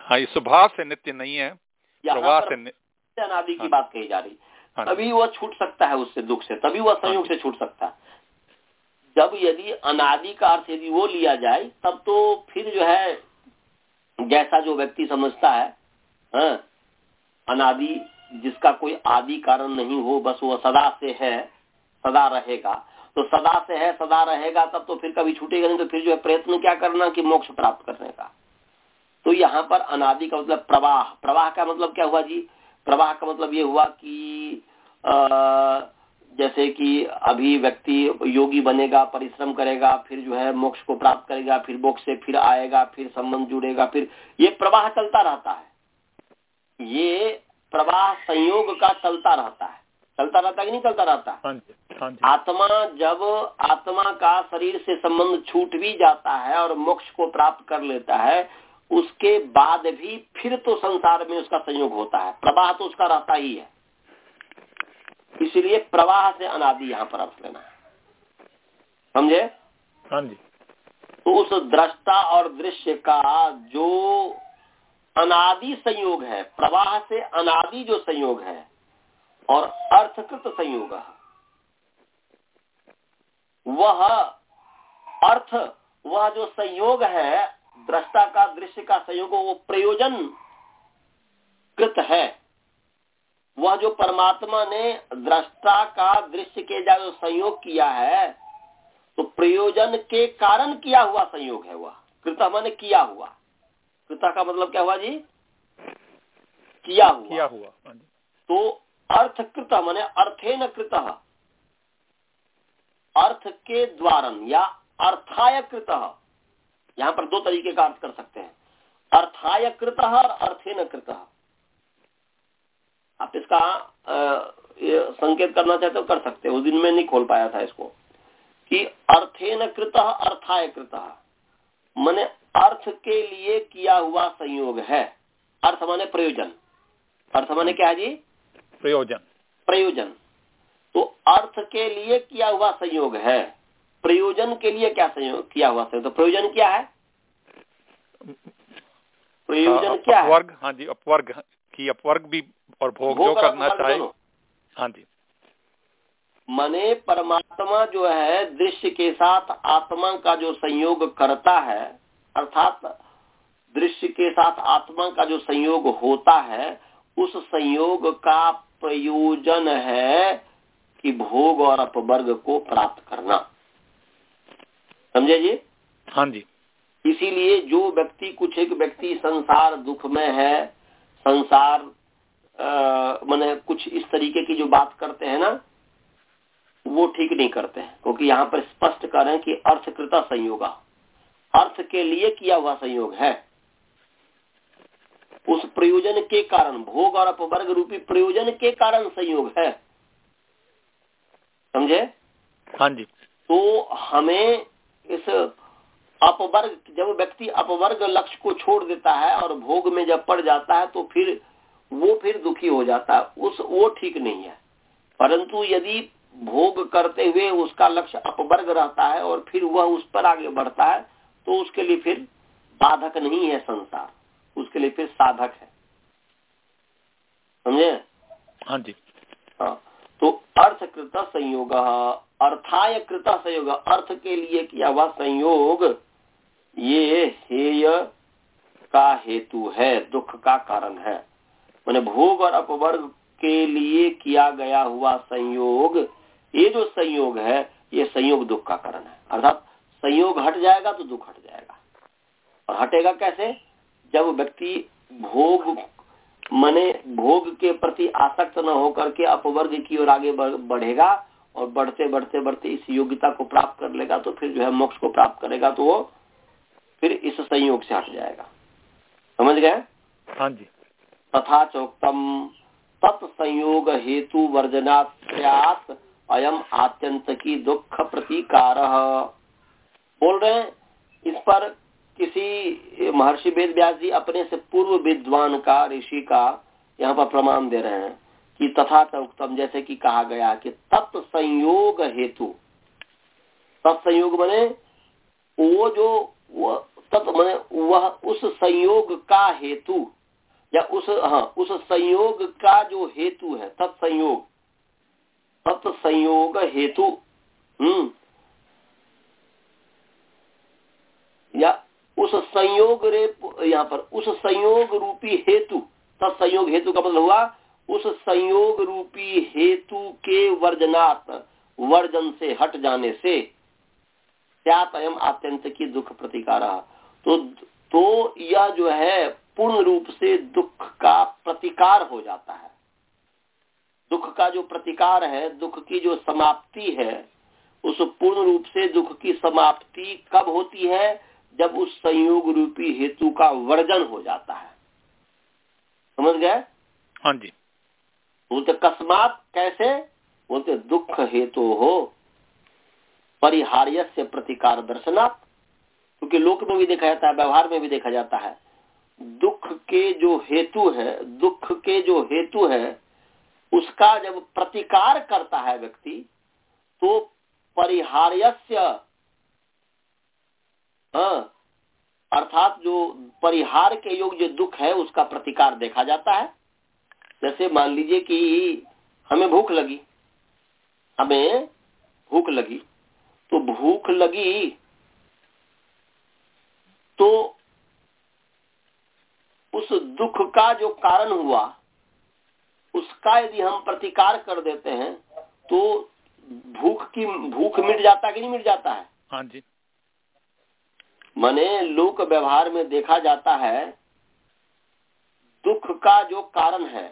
हाँ ये स्वभाव से नित्य नहीं है प्रवाह से अनादि की हाँ। बात कही जा रही। हाँ। तभी वह छूट सकता है उससे दुख से तभी वह संयोग हाँ से छूट सकता है। जब यदि अनादि का अर्थ यदि वो लिया जाए तब तो फिर जो है जैसा जो व्यक्ति समझता है हाँ, अनादि जिसका कोई आदि कारण नहीं हो, बस वो सदा से है, सदा रहेगा। तो सदा से है, सदा रहेगा, तब तो फिर कभी छूटेगा नहीं तो फिर जो है प्रयत्न क्या करना कि मोक्ष प्राप्त करने का। तो यहाँ पर अनादि का मतलब प्रवाह। प्रवाह का मतलब क्या हुआ जी? प्रवाह का मतलब ये हुआ कि जैसे कि अभी व्यक्ति योगी बनेगा, परिश्रम करेगा, फिर जो है मोक्ष को प्राप्त करेगा, फिर मोक्ष से फिर आएगा, फिर संबंध जुड़ेगा, फिर ये प्रवाह चलता रहता है। ये प्रवाह संयोग का चलता रहता है। चलता रहता है कि नहीं चलता रहता? हाँ हाँ आत्मा जब आत्मा का शरीर से संबंध छूट भी जाता है और मोक्ष को प्राप्त कर लेता है उसके बाद भी फिर तो संसार में उसका संयोग होता है। प्रवाह तो उसका रहता ही है। इसलिए प्रवाह से अनादि यहाँ पर अर्थ लेना है। समझे? हाँ जी। तो उस दृष्टा और दृश्य का जो अनादि संयोग है, प्रवाह से अनादि जो संयोग है, और अर्थकृत संयोग वह अर्थ, वह जो संयोग है, दृष्टा का दृश्य का संयोग, वो प्रयोजन कृत है। वह जो परमात्मा ने दृष्टा का दृश्य के जो संयोग किया है तो प्रयोजन के कारण किया हुआ संयोग है वह, कृत मैंने किया हुआ। कृता का मतलब क्या हुआ जी? किया हुआ। किया हुआ हाँ तो अर्थ कृत मैंने अर्थे न कृत। अर्थ के द्वारा या अर्थाय कृत। यहाँ पर दो तरीके का अर्थ कर सकते हैं। अर्थाय कृत और अर्थे न कृत। आप इसका संकेत करना चाहते हो कर सकते हो। उस दिन में नहीं खोल पाया था इसको। कि अर्थे न कृत अर्थाय कृत। मैंने अर्थ के लिए किया हुआ संयोग है। अर्थ माने प्रयोजन। अर्थ माने क्या है जी? प्रयोजन। प्रयोजन। तो अर्थ के लिए किया हुआ संयोग है। प्रयोजन के लिए क्या संयोग किया हुआ संयोग? तो प्रयोजन क्या है? प्रयोजन क्या है? अपवर्ग। हाँ जी अपवर्ग। की अपवर्ग भी और भोग जो भोग और करना चाहे। हाँ जी। मने परमात्मा जो है दृश्य के साथ आत्मा का जो संयोग करता है अर्थात दृश्य के साथ आत्मा का जो संयोग होता है उस संयोग का प्रयोजन है कि भोग और अपवर्ग को प्राप्त करना। समझे जी? हाँ जी। इसीलिए जो व्यक्ति कुछ एक व्यक्ति संसार दुख में है संसार मैंने कुछ इस तरीके की जो बात करते हैं ना वो ठीक नहीं करते हैं क्योंकि यहाँ पर स्पष्ट कर रहे हैं कि अर्थकृता संयोग अर्थ के लिए किया हुआ संयोग है। उस प्रयोजन के कारण भोग और अपवर्ग रूपी प्रयोजन के कारण संयोग है। समझे? हाँ जी। तो हमें इस अपवर्ग जब व्यक्ति अपवर्ग लक्ष्य को छोड़ देता है और भोग में जब पड़ जाता है तो फिर वो फिर दुखी हो जाता है। उस वो ठीक नहीं है। परंतु यदि भोग करते हुए उसका लक्ष्य अपवर्ग रहता है और फिर वह उस पर आगे बढ़ता है तो उसके लिए फिर बाधक नहीं है संसार। उसके लिए फिर साधक है। समझे? हाँ जी। हाँ। तो अर्थ कृत संयोग अर्थाय कृत संयोग अर्थ के लिए किया हुआ संयोग ये हेय का हेतु है दुख का कारण है। मैंने भोग और अपवर्ग के लिए किया गया हुआ संयोग ये जो संयोग है ये संयोग दुख का कारण है। अर्थात संयोग हट जाएगा तो दुख हट जाएगा। और हटेगा कैसे? जब व्यक्ति भोग मने भोग के प्रति आसक्त न होकर के अपवर्ग की ओर आगे बढ़ेगा और बढ़ते बढ़ते बढ़ते इस योग्यता को प्राप्त कर लेगा तो फिर जो है मोक्ष को प्राप्त करेगा तो वो फिर इस संयोग से हट जाएगा। समझ गए? हाँ जी। तथा चोक्तम तत्संयोग हेतु वर्जनात् अयम आत्यंत की दुख प्रतीकार बोल रहे हैं, इस पर किसी महर्षि वेद व्यास जी अपने से पूर्व विद्वान का, ऋषि का यहाँ पर प्रमाण दे रहे हैं कि तथा उत्तम जैसे कि कहा गया कि तत्संयोग हेतु। तत्संयोग बने वो जो तत् मने वह उस संयोग का हेतु, या उस हाँ उस संयोग का जो हेतु है, तत्संयोग तत्संयोग हेतु। हम्म। या उस संयोग रे यहाँ पर उस संयोग रूपी हेतु तत्संयोग हेतु का मतलब हुआ, उस संयोग रूपी हेतु के वर्जनात्, वर्जन से हट जाने से त्यातयम आत्यंत की दुख प्रतिकार। तो तो यह जो है पूर्ण रूप से दुख का प्रतिकार हो जाता है। दुख का जो प्रतिकार है दुख की जो समाप्ति है उस पूर्ण रूप से दुख की समाप्ति कब होती है? जब उस संयोग रूपी हेतु का वर्जन हो जाता है। समझ गए? हाँ जी। बोलते कस्मात कैसे? बोलते दुख हेतु हो। परिहार्य से प्रतिकार दर्शनात्। क्योंकि लोक में भी देखा जाता है व्यवहार में भी देखा जाता है। दुख के जो हेतु है दुख के जो हेतु है उसका जब प्रतिकार करता है व्यक्ति तो परिहार्यस्य अर्थात जो परिहार के योग जो दुख है, उसका प्रतिकार देखा जाता है। जैसे मान लीजिए कि हमें भूख लगी, हमें भूख लगी तो भूख लगी तो उस दुख का जो कारण हुआ उसका यदि हम प्रतिकार कर देते हैं तो भूख की भूख मिट जाता कि नहीं मिट जाता है? हाँ जी। माने लोक व्यवहार में देखा जाता है दुख का जो कारण है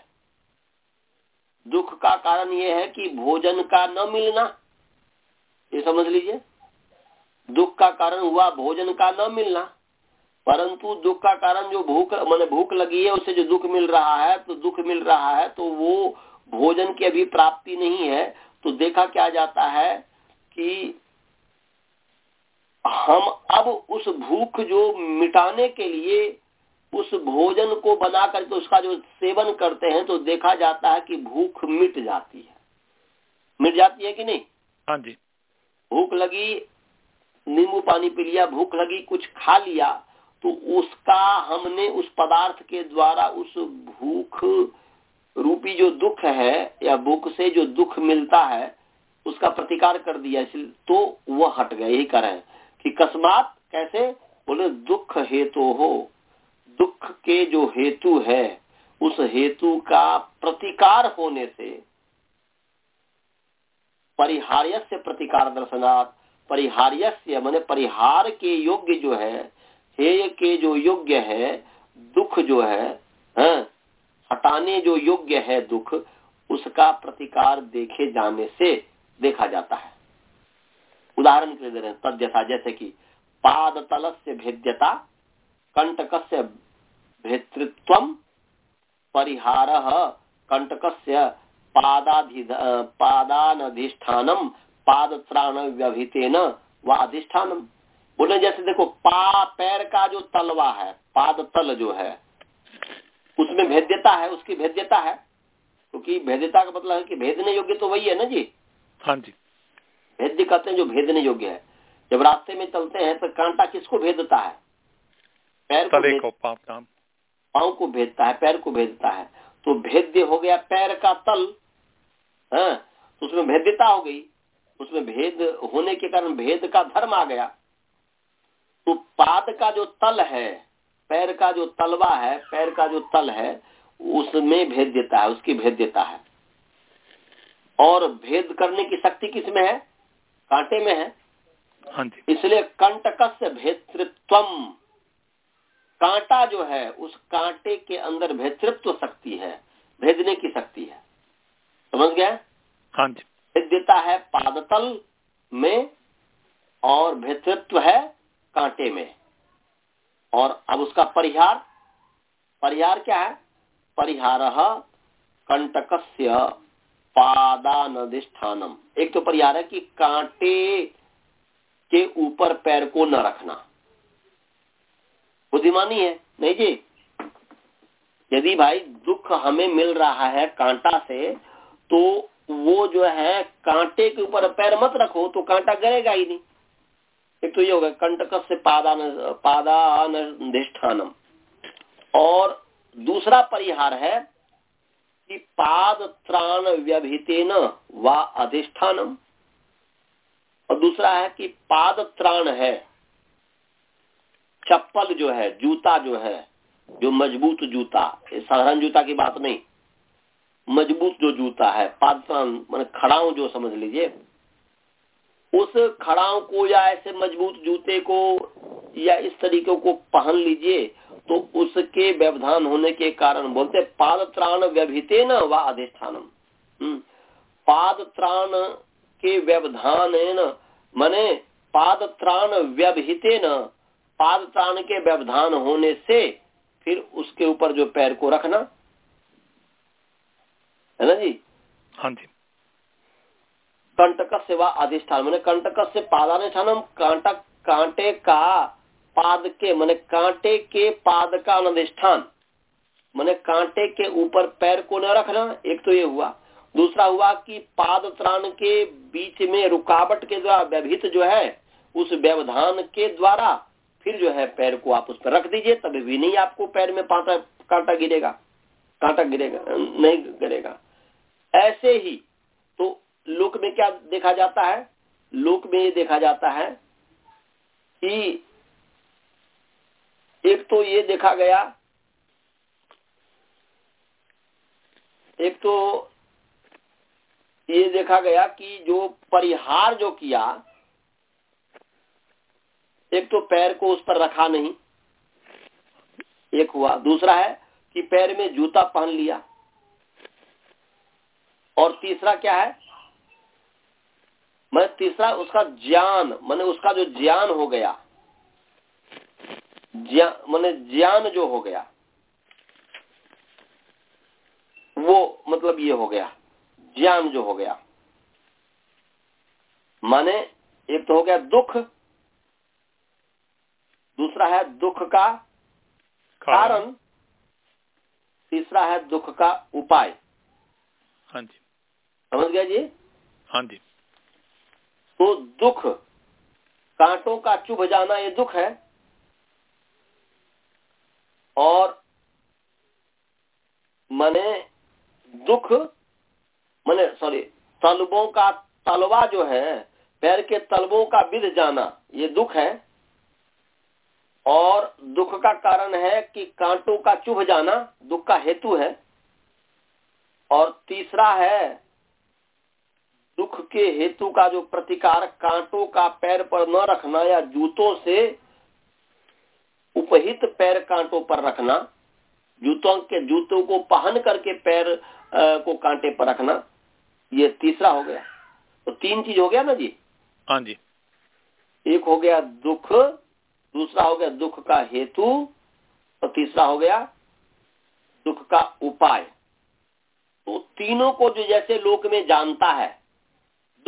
दुख का कारण ये है कि भोजन का न मिलना ये समझ लीजिए। दुख का कारण हुआ भोजन का न मिलना। परंतु दुख का कारण जो भूख मैंने भूख लगी है उसे जो दुख मिल रहा है तो दुख मिल रहा है तो वो भोजन की अभी प्राप्ति नहीं है। तो देखा क्या जाता है कि हम अब उस भूख जो मिटाने के लिए उस भोजन को बना करके उसका जो सेवन करते हैं तो देखा जाता है कि भूख मिट जाती है। मिट जाती है कि नहीं? हाँ जी। भूख लगी नींबू पानी पी लिया भूख लगी कुछ खा लिया तो उसका हमने उस पदार्थ के द्वारा उस भूख रूपी जो दुख है या भूख से जो दुख मिलता है, उसका प्रतिकार कर दिया। इसलिए तो वह हट गए, यही करें कि कस्मात कैसे? बोले, दुख हेतु हो। दुख के जो हेतु है, उस हेतु का प्रतिकार होने से परिहार्य से प्रतिकार दर्शनार्थ परिहार्य मैंने परिहार के योग्य जो है हेय के जो योग्य है दुख जो है हैं, हटाने जो योग्य है दुख उसका प्रतिकार देखे जाने से देखा जाता है। उदाहरण के लिए दे रहे हैं तद्यथा जैसे कि पाद तल से भेद्यता कंटक से भेतृत्व परिहार कंटक से पादाधिष्ठानम पाद त्राण व्यभितेन व अधिष्ठानम। बोले जैसे देखो पा पैर का जो तलवा है पाद तल जो है उसमें भेद्यता है उसकी भेद्यता है? क्योंकि तो भेद्यता का मतलब है कि भेदने योग्य तो वही है ना जी? हाँ जी। भेद्य कहते हैं जो भेदने योग्य है। जब रास्ते में चलते हैं तो कांटा किसको भेदता है? पैर को, भेद... को पाँव को भेदता है पैर को भेदता है। तो भेद्य हो गया पैर का तल। है हाँ, तो उसमें भेद्यता हो गई। उसमें भेद होने के कारण भेद का धर्म आ गया। तो पाद का जो तल है पैर का जो तलवा है पैर का जो तल है उसमें भेद देता है उसकी भेद देता है। और भेद करने की शक्ति किसमें है? कांटे में है। हाँ इसलिए कंटक भेतृत्व कांटा जो है उस कांटे के अंदर भेतृत्व शक्ति है भेदने की शक्ति है। समझ गया हाँ जी। भेद्यता है पादतल में और भेतृत्व है कांटे में। और अब उसका परिहार? परिहार क्या है? परिहार कंटक पादानधिष्ठानम। एक तो परिहार है कि कांटे के ऊपर पैर को न रखना। बुद्धिमानी है, नहीं जी? यदि भाई दुख हमें मिल रहा है कांटा से तो वो जो है कांटे के ऊपर पैर मत रखो तो कांटा गिरेगा ही नहीं। एक तो ये होगा कंटक से पादान पादानिष्ठानम और दूसरा परिहार है कि पाद त्राण व्यभितेन व अधिष्ठानम। और दूसरा है कि पाद त्राण है, चप्पल जो है, जूता जो है, जो मज़बूत जूता साधारण जूता की बात नहीं, मज़बूत जो जूता है पाद त्राण मान खड़ाऊ जो समझ लीजिए उस खड़ाओं को या ऐसे मज़बूत जूते को या इस तरीके को पहन लीजिए तो उसके व्यवधान होने के कारण बोलते पाद त्राण व्यभिते न व अधिष्ठानम। हम्म। पाद त्राण के व्यवधान मने पाद त्राण व्यभिते न पाद त्राण के व्यवधान होने से फिर उसके ऊपर जो पैर को रखना। है ना जी? हाँ जी। कंटक सेवा अधिष्ठान मैंने कंटक से पादानुष्ठान कांटा, कांटे का पाद के, मैंने कांटे के पाद का अनुष्ठान मैंने कांटे के ऊपर पैर को न रखना, एक तो ये हुआ। दूसरा हुआ कि पाद त्राण के बीच में रुकावट के द्वारा व्यभित जो है, उस व्यवधान के द्वारा फिर जो है पैर को आप उस पर रख दीजिए, तभी भी नहीं आपको पैर में पाता, कांटा गिरेगा। कांटा गिरेगा, नहीं गिरेगा। ऐसे ही तो लोक में क्या देखा जाता है? लोक में ये देखा जाता है कि एक तो ये देखा गया, एक तो ये देखा गया कि जो परिहार जो किया, एक तो पैर को उस पर रखा नहीं। एक हुआ। दूसरा है कि पैर में जूता पहन लिया। और तीसरा क्या है? मैं तीसरा उसका ज्ञान मैंने उसका जो ज्ञान हो गया मैंने ज्ञान जो हो गया वो मतलब ये हो गया ज्ञान जो हो गया। माने एक तो हो गया दुख दूसरा है दुख का कारण। तीसरा है दुख का उपाय। हाँ जी। समझ गया जी? हाँ जी। तो दुख, कांटों का चुभ जाना ये दुख है। और मने दुख, मने सॉरी तलबों का तलवा जो है, पैर के तलबों का बिध जाना, ये दुख है। और दुख का कारण है कि कांटों का चुभ जाना, दुख का हेतु है। और तीसरा है दुख के हेतु का जो प्रतिकार कांटों का पैर पर न रखना या जूतों से उपहित पैर कांटों पर रखना जूतों के जूतों को पहन करके पैर को कांटे पर रखना ये तीसरा हो गया। तो तीन चीज़ हो गया ना जी? हाँ जी। एक हो गया दुख दूसरा हो गया दुख का हेतु और तीसरा हो गया दुख का उपाय। तो तीनों को जो जैसे लोक में जानता है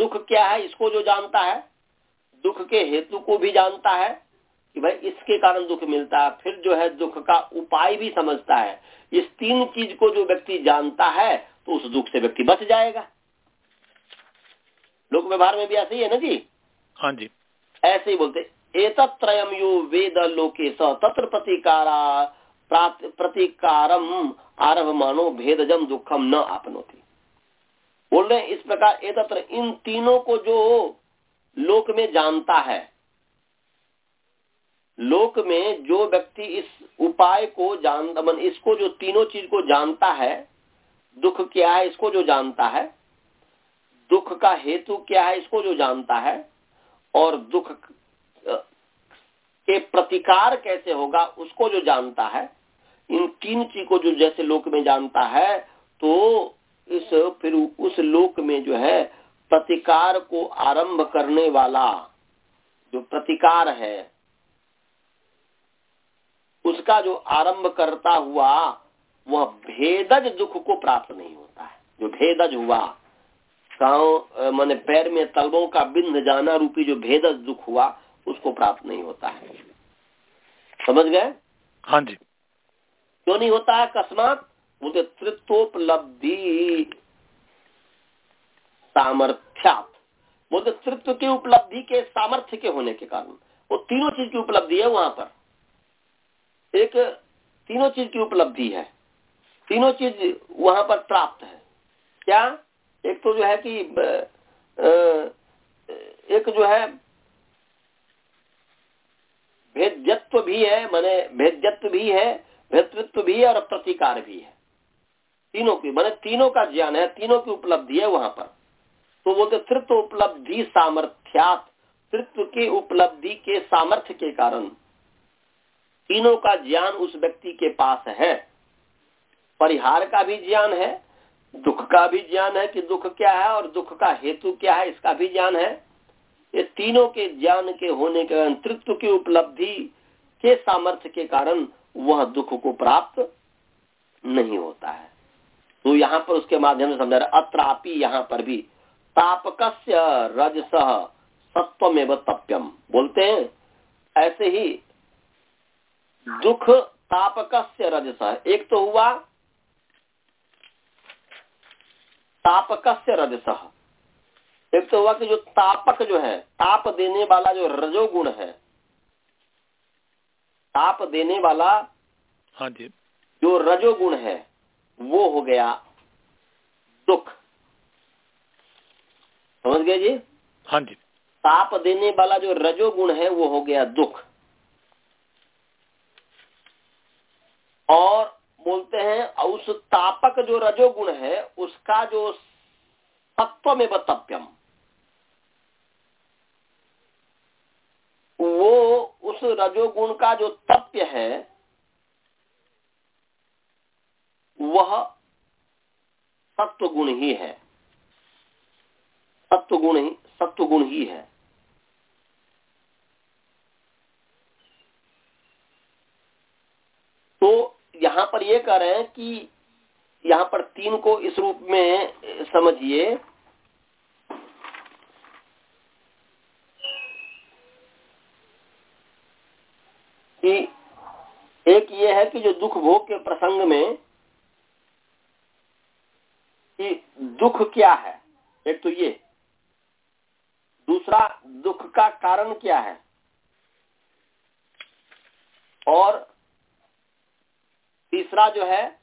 दुख क्या है इसको जो जानता है दुख के हेतु को भी जानता है कि भाई इसके कारण दुख मिलता है। फिर जो है दुख का उपाय भी समझता है। इस तीन चीज़ को जो व्यक्ति जानता है तो उस दुख से व्यक्ति बच जाएगा। लोक व्यवहार में भी ऐसे ही है ना जी? हाँ जी। ऐसे ही बोलते एतत्रयम यो वेद लोके तत्र प्रतिकारा प्रतिकारम आरभ मानो भेदजम दुखम न आपनोती। बोल रहे इस प्रकार एतत्र इन तीनों को जो लोक में जानता है, लोक में जो व्यक्ति इस उपाय को जान, मन, इसको जो तीनों चीज़ को जानता है, दुख क्या है इसको जो जानता है, दुख का हेतु क्या है इसको जो जानता है, और दुख के प्रतिकार कैसे होगा उसको जो जानता है, इन तीन चीज़ को जो जैसे लोक में जानता है तो इस फिर उस लोक में जो है प्रतिकार को आरंभ करने वाला जो प्रतिकार है उसका जो आरंभ करता हुआ वह भेदज दुख को प्राप्त नहीं होता है। जो भेदज हुआ गाँव मैंने पैर में तलबों का बिंद जाना रूपी जो भेदज दुख हुआ उसको प्राप्त नहीं होता है। समझ गए? हाँ जी। क्यों नहीं होता है? अकस्मात तृत्वोपलब्धि सामर्थ्यात। बोलते तृत्व की उपलब्धि के सामर्थ्य के होने के कारण। वो तीनों चीज़ की उपलब्धि है वहाँ पर। एक, तीनों चीज़ की उपलब्धि है। तीनों चीज़ वहाँ पर प्राप्त है। क्या? एक तो जो है कि एक जो है भेद्यत्व भी है, माने भेद्यत्व भी है, भेतृत्व भी है और प्रतिकार भी है। तीनों की, माने तीनों का ज्ञान है, तीनों की उपलब्धि है वहाँ पर। तो बोलते तृत्व उपलब्धि सामर्थ्यात, तृत्व की उपलब्धि के सामर्थ्य के कारण तीनों का ज्ञान उस व्यक्ति के पास है। परिहार का भी ज्ञान है, दुख का भी ज्ञान है कि दुख क्या है और दुख का हेतु क्या है, इसका भी ज्ञान है। ये तीनों के ज्ञान के होने के कारण, तृत्व की उपलब्धि के सामर्थ्य के कारण वह दुख को प्राप्त नहीं होता है। तो यहाँ पर उसके माध्यम से समझा रहा अत्रापि यहाँ पर भी तापक रजस सत्वमेव तप्यम। बोलते हैं ऐसे ही दुख तापक रजस। एक तो हुआ तापक रजस। एक तो हुआ कि जो तापक जो है ताप देने वाला जो रजोगुण है ताप देने वाला हाँ जी। जो रजोगुण है वो हो गया दुख। समझ गए जी? हाँ जी। ताप देने वाला जो रजोगुण है वो हो गया दुख। और बोलते हैं उस तापक जो रजोगुण है उसका जो सत्व में बतप्यम वो उस रजोगुण का जो तप्य है वह सत्व गुण ही है। सत्व गुण ही सत्व गुण ही है। तो यहाँ पर ये कह रहे हैं कि यहाँ पर तीन को इस रूप में समझिए। कि एक ये है कि जो दुख भोग के प्रसंग में कि दुख क्या है? एक तो ये। दूसरा, दुख का कारण क्या है? और तीसरा जो है,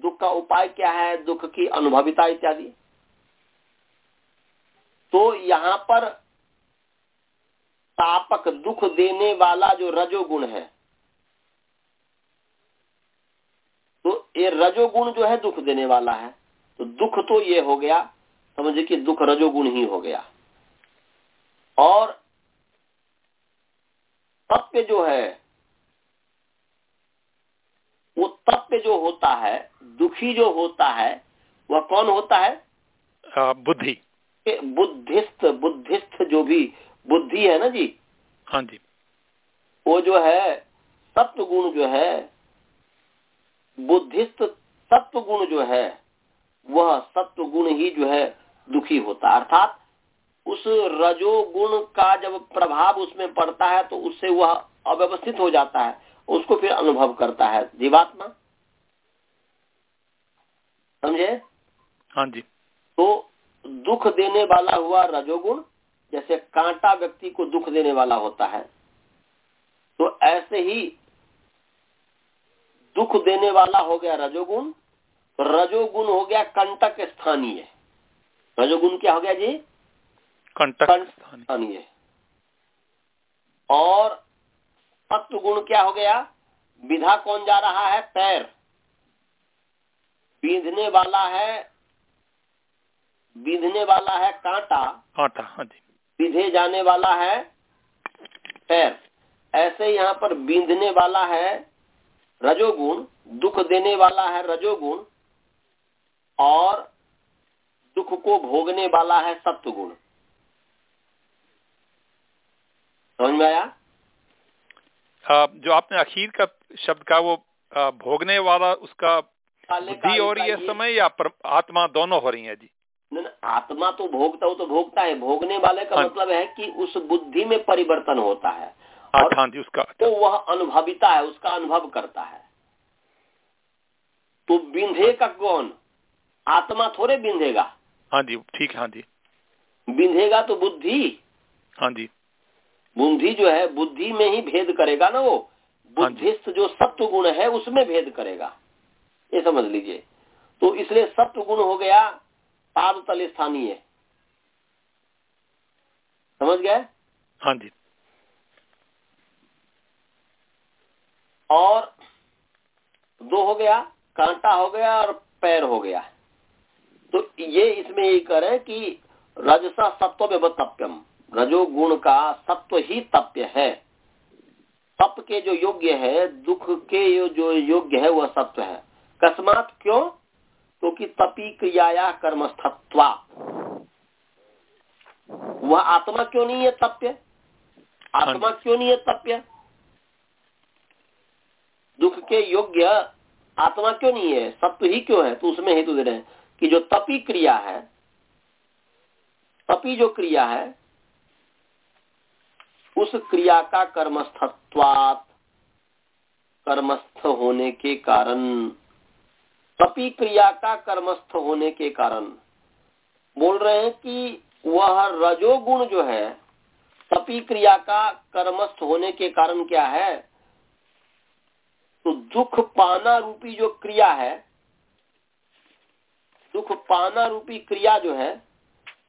दुख का उपाय क्या है? दुख की अनुभविता इत्यादि। तो यहाँ पर तापक दुख देने वाला जो रजोगुण है तो ये रजोगुण जो है दुख देने वाला है। तो दुख तो ये हो गया समझिए कि दुख रजोगुण ही हो गया। और तप्य जो है वो तप्य जो होता है दुखी जो होता है वह कौन होता है? बुद्धि। बुद्धिस्त बुद्धिस्त जो भी बुद्धि है ना जी? हाँ जी। वो जो है सत्व गुण जो है बुद्धिस्त सत्व गुण जो है वह सत्व गुण ही जो है दुखी होता है। अर्थात उस रजोगुण का जब प्रभाव उसमें पड़ता है तो उससे वह अव्यवस्थित हो जाता है उसको फिर अनुभव करता है। जीवात्मा? समझे? हाँ जी। तो दुख देने वाला हुआ रजोगुण जैसे कांटा व्यक्ति को दुख देने वाला होता है तो ऐसे ही दुख देने वाला हो गया रजोगुण रजोगुण हो गया कंटक स्थानीय। रजोगुण क्या हो गया जी? कंटक स्थानीय। और सत्व गुण क्या हो गया? विधा कौन जा रहा है? पैर। बीधने वाला है बीधने वाला है कांटा। कांटा हाँ जी। बीधे जाने वाला है पैर। ऐसे यहाँ पर बींधने वाला है रजोगुण दुख देने वाला है रजोगुण और दुख को भोगने वाला है सत्वगुण समझ में आया? जो आपने अखीर का शब्द का वो भोगने वाला उसका बुद्धि हो रही है समय या आत्मा दोनों हो रही है जी? न, आत्मा तो भोगता हो तो भोगता है। भोगने वाले का हाँ। मतलब है कि उस बुद्धि में परिवर्तन होता है। हाँ जी उसका तो वह अनुभविता है उसका अनुभव करता है। तो बिंधे का कौन? आत्मा थोड़े बिंधेगा। हाँ जी ठीक है हाँ जी। बिंधेगा तो बुद्धि। हाँ जी। बुद्धि जो है बुद्धि में ही भेद करेगा ना वो? बुद्धिस्त जो सत्व गुण है उसमें भेद करेगा। ये समझ लीजिए। तो इसलिए सत्व गुण हो गया पाद तल स्थानीय। समझ गए? हाँ जी। और दो हो गया कांटा हो गया और पैर हो गया। तो ये इसमें ये करें कि रजसा सत्व तप्यम रजोगुण का सत्व ही तप्य है। तप के जो योग्य है दुख के जो योग्य है वह सत्व है। कस्मात क्यों? क्योंकि तो तपी क्रियाया कर्मस्थत्वा। वह आत्मा क्यों नहीं है तप्य? आत्मा हाँ क्यों नहीं है तप्य? दुख के योग्य आत्मा क्यों नहीं है? सत्व ही क्यों है? तो उसमें हेतु दे रहे हैं कि जो तपी क्रिया है, तपी जो क्रिया है, उस क्रिया का कर्मस्थत्वात कर्मस्थ होने के कारण, तपी क्रिया का कर्मस्थ होने के कारण बोल रहे हैं कि वह रजोगुण जो है, तपी क्रिया का कर्मस्थ होने के कारण क्या है? तो दुख पाना रूपी जो क्रिया है, दुख पाना रूपी क्रिया जो है,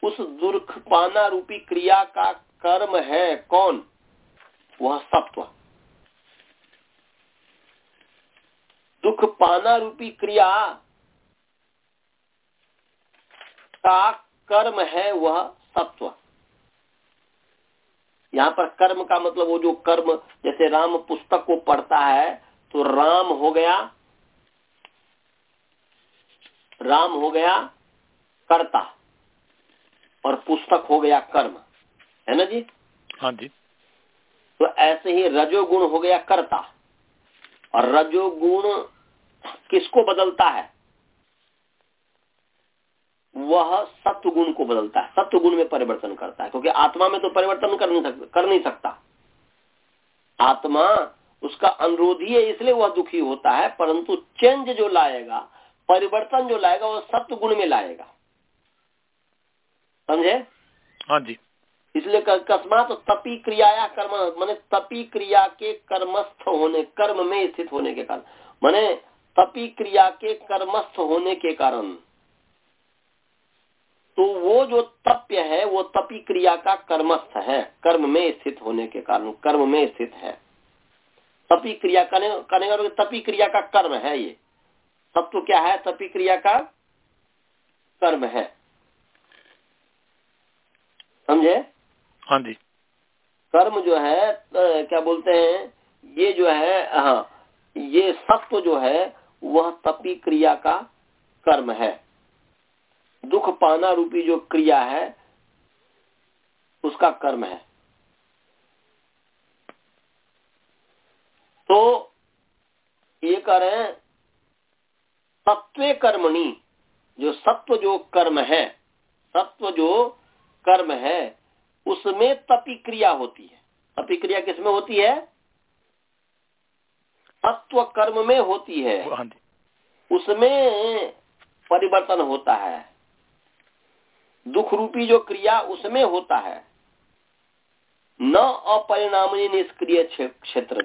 उस दुख पाना रूपी क्रिया का कर्म है कौन? वह सत्व। दुख पाना रूपी क्रिया का कर्म है वह सत्व। यहाँ पर कर्म का मतलब वो जो कर्म, जैसे राम पुस्तक को पढ़ता है तो राम हो गया। राम हो गया कर्ता और पुस्तक हो गया कर्म। है ना जी? हाँ जी। तो ऐसे ही रजोगुण हो गया कर्ता। और रजोगुण किसको बदलता है? वह सत्व गुण को बदलता है। सत्व गुण में परिवर्तन करता है क्योंकि आत्मा में तो परिवर्तन कर नहीं सकता कर नहीं सकता। आत्मा उसका अनुरोधी है इसलिए वह दुखी होता है परंतु चेंज जो लाएगा परिवर्तन जो लाएगा वह सत्व गुण में लाएगा। समझे? हाँ जी। इसलिए अकस्मात तो तपी क्रियाया कर्म माने तपी क्रिया के कर्मस्थ होने कर्म में स्थित होने के कारण माने तपी क्रिया के कर्मस्थ होने के कारण। तो वो जो तप्य है वो तपी क्रिया का कर्मस्थ है कर्म में स्थित होने के कारण कर्म में स्थित है। तपी क्रिया करने का तपी क्रिया का कर्म है ये। तत्व क्या है? तपी क्रिया का कर्म है। समझे? हाँ जी। कर्म जो है क्या बोलते हैं ये जो है हाँ ये सत्व जो है वह तपी क्रिया का कर्म है। दुख पाना रूपी जो क्रिया है उसका कर्म है। तो ये कह रहे हैं सत्व कर्मणी जो सत्व जो कर्म है सत्व जो कर्म है उसमें तपिक्रिया होती है। तपिक्रिया किसमें होती है? सत्व कर्म में होती है। हाँ उसमें परिवर्तन होता है। दुख रूपी जो क्रिया उसमें होता है। न अपरिणामी निष्क्रिय क्षेत्र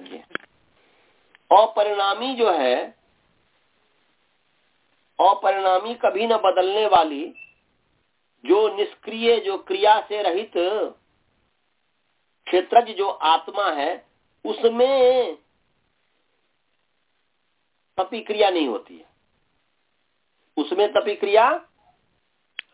अपरिणामी जो है अपरिणामी कभी न बदलने वाली जो निष्क्रिय जो क्रिया से रहित क्षेत्रज जो आत्मा है उसमें तपी क्रिया नहीं होती है। उसमें तपी क्रिया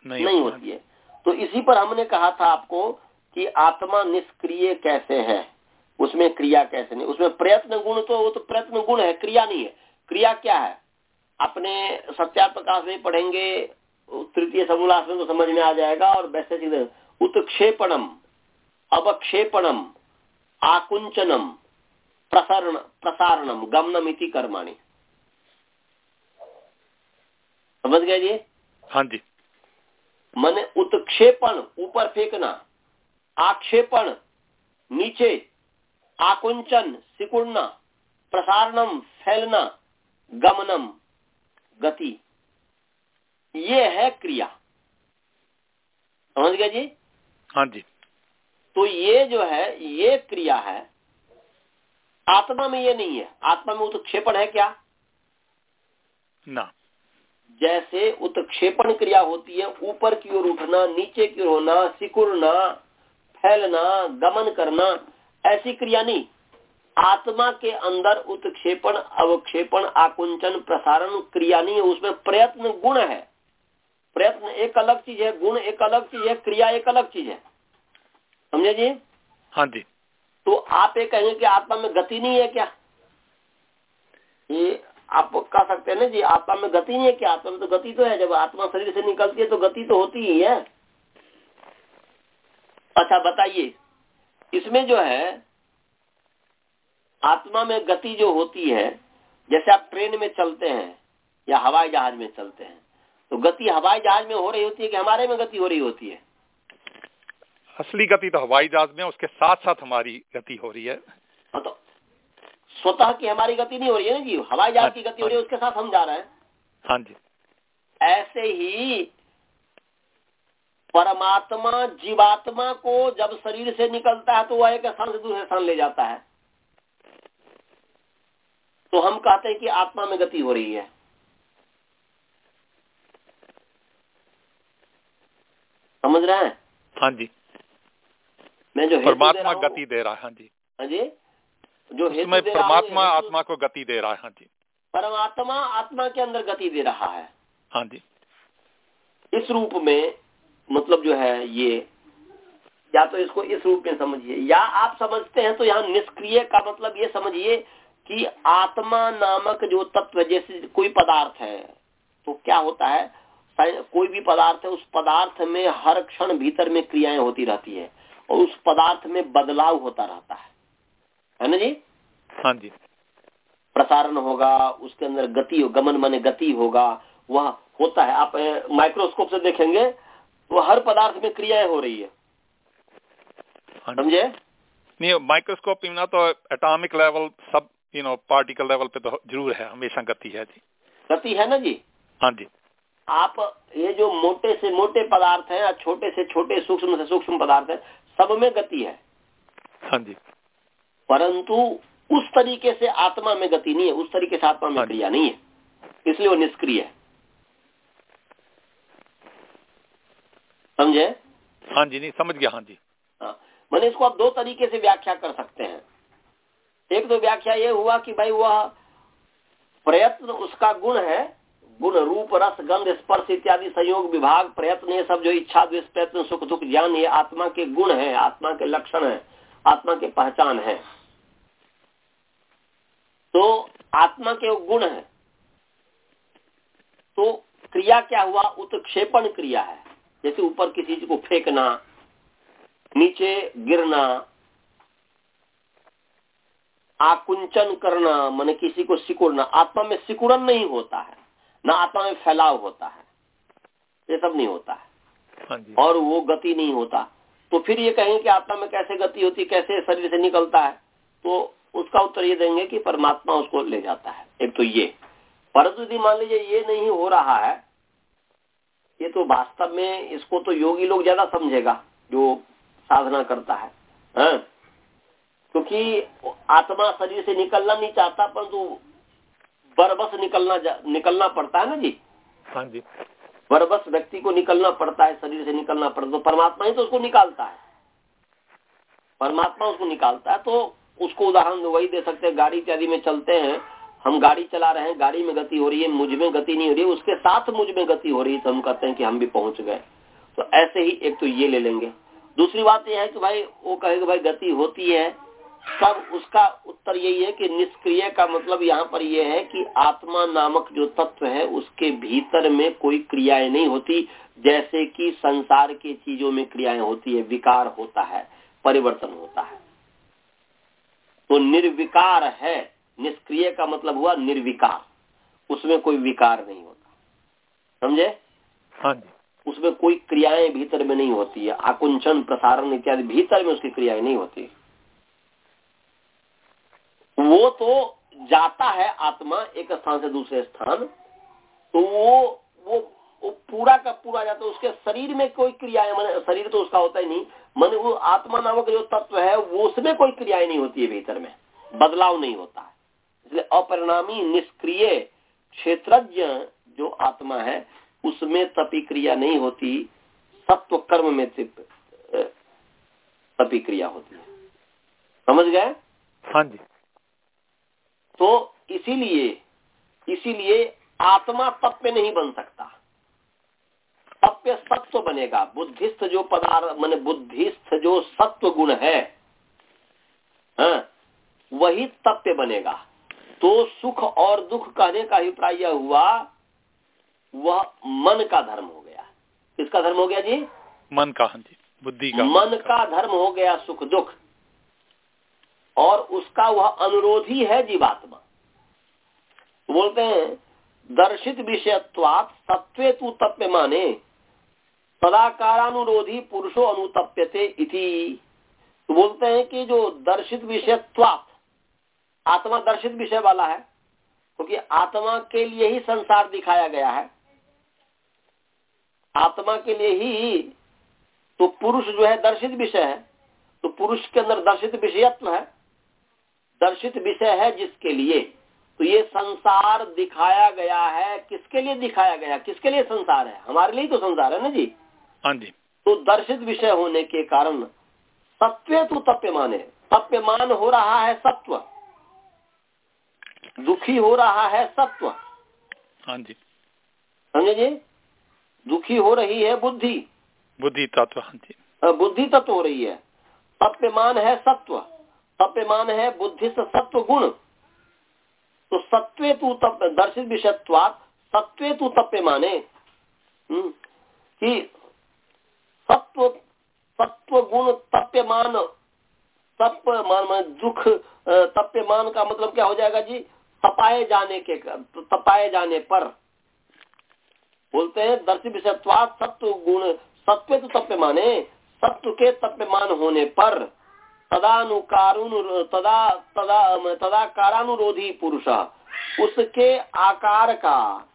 नहीं, नहीं होती है। तो इसी पर हमने कहा था आपको कि आत्मा निष्क्रिय कैसे है। उसमें क्रिया कैसे नहीं? उसमें प्रयत्न गुण तो वो तो प्रयत्न गुण है क्रिया नहीं है। क्रिया क्या है? अपने सत्या प्रकाश में पढ़ेंगे तृतीय समूलास में तो समझ में आ जाएगा और वैसे सीधे उत्क्षेपणम अवक्षेपणम आकुंचनम प्रसारण प्रसारणम गमनम इति कर्माणी। समझ गए जी? हाँ जी। मन उत्क्षेपण ऊपर फेंकना आक्षेपण नीचे आकुंचन सिकुड़ना प्रसारणम फैलना गमनम गति। ये है क्रिया। समझ गया जी? हाँ जी। तो ये जो है ये क्रिया है आत्मा में ये नहीं है। आत्मा में उत्क्षेपण है क्या? ना। जैसे उत्क्षेपण क्रिया होती है ऊपर की ओर उठना नीचे की ओर होना सिकुड़ना फैलना गमन करना ऐसी क्रिया नहीं। आत्मा के अंदर उत्क्षेपण अवक्षेपण आकुंचन प्रसारण क्रिया नहीं है उसमें प्रयत्न गुण है। प्रयत्न एक अलग चीज़ है गुण एक अलग चीज़ है क्रिया एक अलग चीज़ है। समझे जी? हाँ जी। तो आप ये कहेंगे कि आत्मा में गति नहीं है क्या? ये आप कह सकते हैं ना जी आत्मा में गति नहीं है क्या? आत्मा में तो गति तो है जब आत्मा शरीर से निकलती है तो गति तो होती ही है। अच्छा बताइए। इसमें जो है आत्मा में गति जो होती है जैसे आप ट्रेन में चलते हैं या हवाई जहाज़ में चलते हैं तो गति हवाई जहाज़ में हो रही होती है कि हमारे में गति हो रही होती है? असली गति तो हवाई जहाज़ में उसके साथ साथ हमारी गति हो रही है। हाँ, तो स्वतः की हमारी गति नहीं हो रही है ना जी? हवाई जहाज़ की गति हो रही है उसके साथ हम जा रहे हैं। हाँ जी। ऐसे ही परमात्मा जीवात्मा को जब शरीर से निकलता है तो वह एक स्थान से दूसरे स्थान ले जाता है। तो हम कहते हैं कि आत्मा में गति हो रही है। समझ रहे हैं? हाँ जी। मैं जो परमात्मा गति दे रहा है हाँ जी। हाँ जी। जो उसमें परमात्मा आत्मा को गति दे रहा है हाँ जी। परमात्मा आत्मा के अंदर गति दे रहा है। हाँ जी। इस रूप में मतलब जो है ये या तो इसको इस रूप में समझिए या आप समझते हैं तो यहाँ निष्क्रिय का मतलब ये समझिए कि आत्मा नामक जो तत्व जैसे कोई पदार्थ है तो क्या होता है? कोई भी पदार्थ है उस पदार्थ में हर क्षण भीतर में क्रियाएँ होती रहती है और उस पदार्थ में बदलाव होता रहता है। है ना जी? हाँ जी। प्रसारण होगा उसके अंदर गति हो गमन माने गति होगा वह होता है। आप माइक्रोस्कोप से देखेंगे तो हर पदार्थ में क्रियाएँ हो रही है। हाँ समझे? नहीं माइक्रोस्कोप ना तो एटॉमिक लेवल सब यू नो पार्टिकल लेवल पे तो ज़रूर है हमेशा गति है जी। गति है ना जी? हाँ जी। आप ये जो मोटे से मोटे पदार्थ हैं छोटे से छोटे सूक्ष्म से सूक्ष्म पदार्थ है सब में गति है। हाँ जी। परंतु उस तरीके से आत्मा में गति नहीं है उस तरीके से आत्मा में हाँ क्रिया नहीं है। इसलिए वो निष्क्रिय है। समझे? हाँ जी नहीं समझ गया हाँ जी। हाँ। मैंने इसको आप दो तरीके से व्याख्या कर सकते हैं। एक तो व्याख्या ये हुआ कि भाई वह प्रयत्न उसका गुण है गुण रूप रस गंध स्पर्श इत्यादि संयोग विभाग प्रयत्न ये सब जो इच्छा द्वेष प्रयत्न सुख दुख ज्ञान ये आत्मा के गुण है आत्मा के लक्षण है आत्मा के पहचान है। तो आत्मा के गुण है। तो क्रिया क्या हुआ? उत्क्षेपण क्रिया है। जैसे ऊपर किसी चीज़ को फेंकना नीचे गिरना आकुंचन करना माने किसी को सिकुड़ना। आत्मा में सिकुड़न नहीं होता है ना आत्मा में फैलाव होता है। ये सब नहीं होता है। हाँ जी। और वो गति नहीं होता। तो फिर ये कहें कि आत्मा में कैसे गति होती कैसे शरीर से निकलता है तो उसका उत्तर ये देंगे कि परमात्मा उसको ले जाता है। एक तो ये। परंतु यदि मान लीजिए ये नहीं हो रहा है ये तो वास्तव में इसको तो योगी लोग ज़्यादा समझेगा जो साधना करता है। हाँ? क्योंकि आत्मा शरीर से निकलना नहीं चाहता परंतु बरबस निकलना निकलना पड़ता है ना जी? हाँ जी। बरबस व्यक्ति को निकलना पड़ता है शरीर से निकलना पड़ता है तो परमात्मा ही तो उसको निकालता है। परमात्मा उसको निकालता है तो उसको उदाहरण वही दे सकते हैं गाड़ी इत्यादि में चलते हैं हम गाड़ी चला रहे हैं, गाड़ी में गति हो रही है, मुझमें गति नहीं हो रही है, उसके साथ मुझमें गति हो रही है तो हम कहते हैं कि हम भी पहुँच गए। तो ऐसे ही एक तो ये ले लेंगे। दूसरी बात यह है कि भाई, वो कहेगा भाई गति होती है तब उसका उत्तर यही है कि निष्क्रिय का मतलब यहाँ पर यह है कि आत्मा नामक जो तत्व है, उसके भीतर में कोई क्रियाएँ नहीं होती, जैसे कि संसार के चीज़ों में क्रियाएँ होती है, विकार होता है, परिवर्तन होता है। तो निर्विकार है निष्क्रिय का मतलब हुआ निर्विकार। उसमें कोई विकार नहीं होता। समझे? हाँ जी। उसमें कोई क्रियाएँ भीतर में नहीं होती है। आकुंचन प्रसारण इत्यादि भीतर में उसकी क्रियाएँ नहीं होती। वो तो जाता है आत्मा एक स्थान से दूसरे स्थान तो वो वो वो पूरा का पूरा जाता है। उसके शरीर में कोई क्रियाएँ मैंने शरीर तो उसका होता ही नहीं मैंने वो आत्मा नामक जो तत्व है वो उसमें कोई क्रियाएँ नहीं होती है भीतर में। बदलाव नहीं होता है। इसलिए अपरिणामी निष्क्रिय क्षेत्रज्ञ जो आत्मा है उसमें तपिक्रिया नहीं होती सत्व कर्म में तपिक्रिया होती है। समझ गए? हाँ जी। तो इसीलिए इसीलिए आत्मा तप्य नहीं बन सकता। तप्य सत्व बनेगा। बुद्धिस्थ जो पदार्थ मान बुद्धिस्थ जो सत्व गुण है हाँ, वही तप्य बनेगा। तो सुख और दुख कहने का अभिप्राय यह हुआ वह मन का धर्म हो गया। किसका धर्म हो गया जी? मन का हाँ जी बुद्धि का। मन का धर्म हो गया सुख दुख। और उसका वह अनुरोधी है जीवात्मा। बोलते हैं दर्शित विषयत्वात सत्वे तू तप्य माने सदाकारानुरोधी पुरुषो अनुतप्यते इति। बोलते हैं कि जो दर्शित विषयत्वात आत्मा दर्शित विषय वाला है क्योंकि आत्मा के लिए ही संसार दिखाया गया है। आत्मा के लिए ही तो पुरुष जो है दर्शित विषय है तो पुरुष के अंदर दर्शित विषयत्व है दर्शित विषय है जिसके लिए? तो ये संसार दिखाया गया है किसके लिए दिखाया गया किसके लिए संसार है? हमारे लिए तो संसार है ना जी? हाँ जी। तो दर्शित विषय होने के कारण सत्व तो तप्यमान है। तप्यमान हो रहा है सत्व। दुखी हो रहा है सत्व। हाँ जी। समझे जी? दुखी हो रही है बुद्धि। बुद्धि तत्व हाँ जी। बुद्धि तत्व हो रही है। तप्यमान है सत्व। तप्यमान है बुद्धि से सत्व गुण। तो सत्वे तू तप दर्शित विषयत्वात सत्वे तू तप्य माने कि सत्व सत्व गुण तप्यमान तप मान मान दुख तप्यमान का मतलब क्या हो जाएगा जी? तपाए जाने के, तपाए जाने पर बोलते हैं दर्शित विषयत्वात सत्व गुण, सत्व तो तप्य माने, सत्व के तप्यमान होने पर तदानुकारुन तदा तदा तदा कारानुरोधी पुरुष, उसके आकार का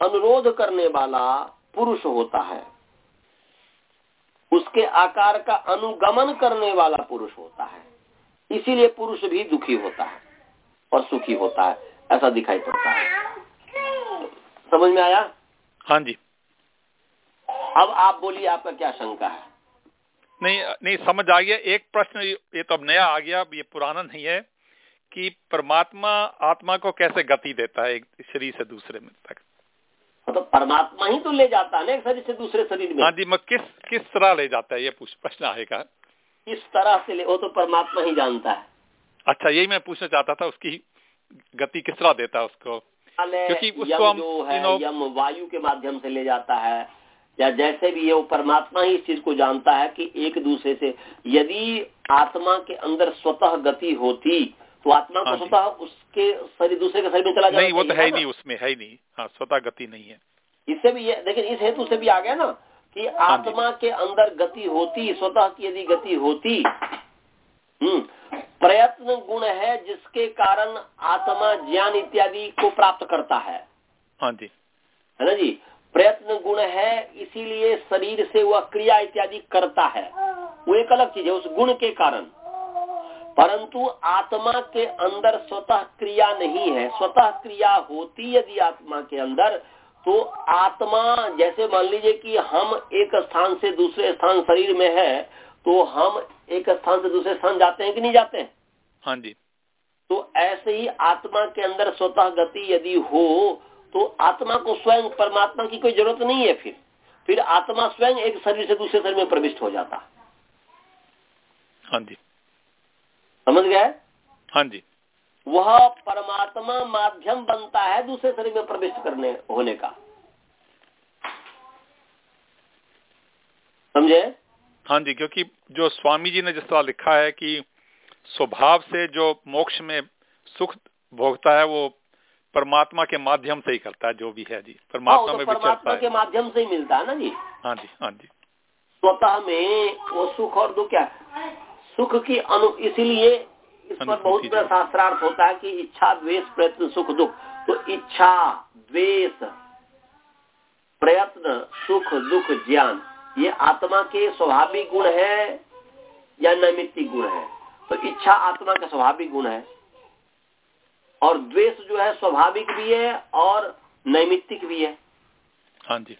अनुरोध करने वाला पुरुष होता है। उसके आकार का अनुगमन करने वाला पुरुष होता है। इसीलिए पुरुष भी दुखी होता है। और सुखी होता है। ऐसा दिखाई पड़ता है। समझ में आया? हाँ जी। अब आप बोलिए आपका क्या शंका है? नहीं नहीं समझ आ गया। एक प्रश्न ये तो अब नया आ गया ये पुराना नहीं है कि परमात्मा आत्मा को कैसे गति देता है एक शरीर से दूसरे में तक। तो परमात्मा ही तो ले जाता है ना एक शरीर से दूसरे शरीर में। हाँ जी मैं किस किस तरह ले जाता है ये प्रश्न आएगा। किस तरह से ले वो तो परमात्मा ही जानता है। अच्छा यही मैं पूछना चाहता था उसकी गति किस तरह देता है उसको? क्योंकि उसको हम जो है यम वायु के माध्यम से ले जाता है या जैसे भी ये वो परमात्मा ही इस चीज़ को जानता है कि एक दूसरे से यदि आत्मा के अंदर स्वतः गति होती तो आत्मा को हाँ स्वतः उसके शरीर दूसरे के शरीर में चला जाता नहीं वो तो है नहीं उसमें है नहीं। हाँ स्वतः गति नहीं है। इससे भी ये लेकिन इस हेतु से भी आ गया ना कि हाँ आत्मा के अंदर गति होती स्वतः की यदि गति होती हम्म प्रयत्न गुण है जिसके कारण आत्मा ज्ञान इत्यादि को प्राप्त करता है। हाँ जी। है ना जी? प्रयत्न गुण है इसीलिए शरीर से वह क्रिया इत्यादि करता है। वो एक अलग चीज़ है उस गुण के कारण। परंतु आत्मा के अंदर स्वतः क्रिया नहीं है। स्वतः क्रिया होती यदि आत्मा के अंदर तो आत्मा जैसे मान लीजिए कि हम एक स्थान से दूसरे स्थान शरीर में है तो हम एक स्थान से दूसरे स्थान जाते हैं कि नहीं जाते हैं? हाँ जी। तो ऐसे ही आत्मा के अंदर स्वतः गति यदि हो तो आत्मा को स्वयं परमात्मा की कोई ज़रूरत नहीं है फिर। फिर आत्मा स्वयं एक शरीर से दूसरे शरीर में प्रविष्ट हो जाता। हाँ जी। समझ गए? हाँ जी। वह परमात्मा माध्यम बनता है दूसरे शरीर में प्रविष्ट करने होने का। समझे? हाँ जी क्योंकि जो स्वामी जी ने जिस तरह लिखा है कि स्वभाव से जो मोक्ष में सुख भोगता है वो परमात्मा के माध्यम से ही करता है जो भी है जी। परमात्मा हाँ, तो में परमात्मा के माध्यम से ही मिलता है ना जी। हाँ जी हाँ जी। स्वतः में वो सुख और दुख क्या सुख की अनु इसीलिए इस पर बहुत बड़ा शास्त्रार्थ होता है कि इच्छा द्वेष प्रयत्न सुख दुख। तो इच्छा द्वेष प्रयत्न सुख दुख ज्ञान ये आत्मा के स्वाभाविक गुण है या नैमित्तिक गुण है? तो इच्छा आत्मा का स्वाभाविक गुण है। और द्वेष जो है स्वाभाविक भी है और नैमित्तिक भी है। हाँ जी।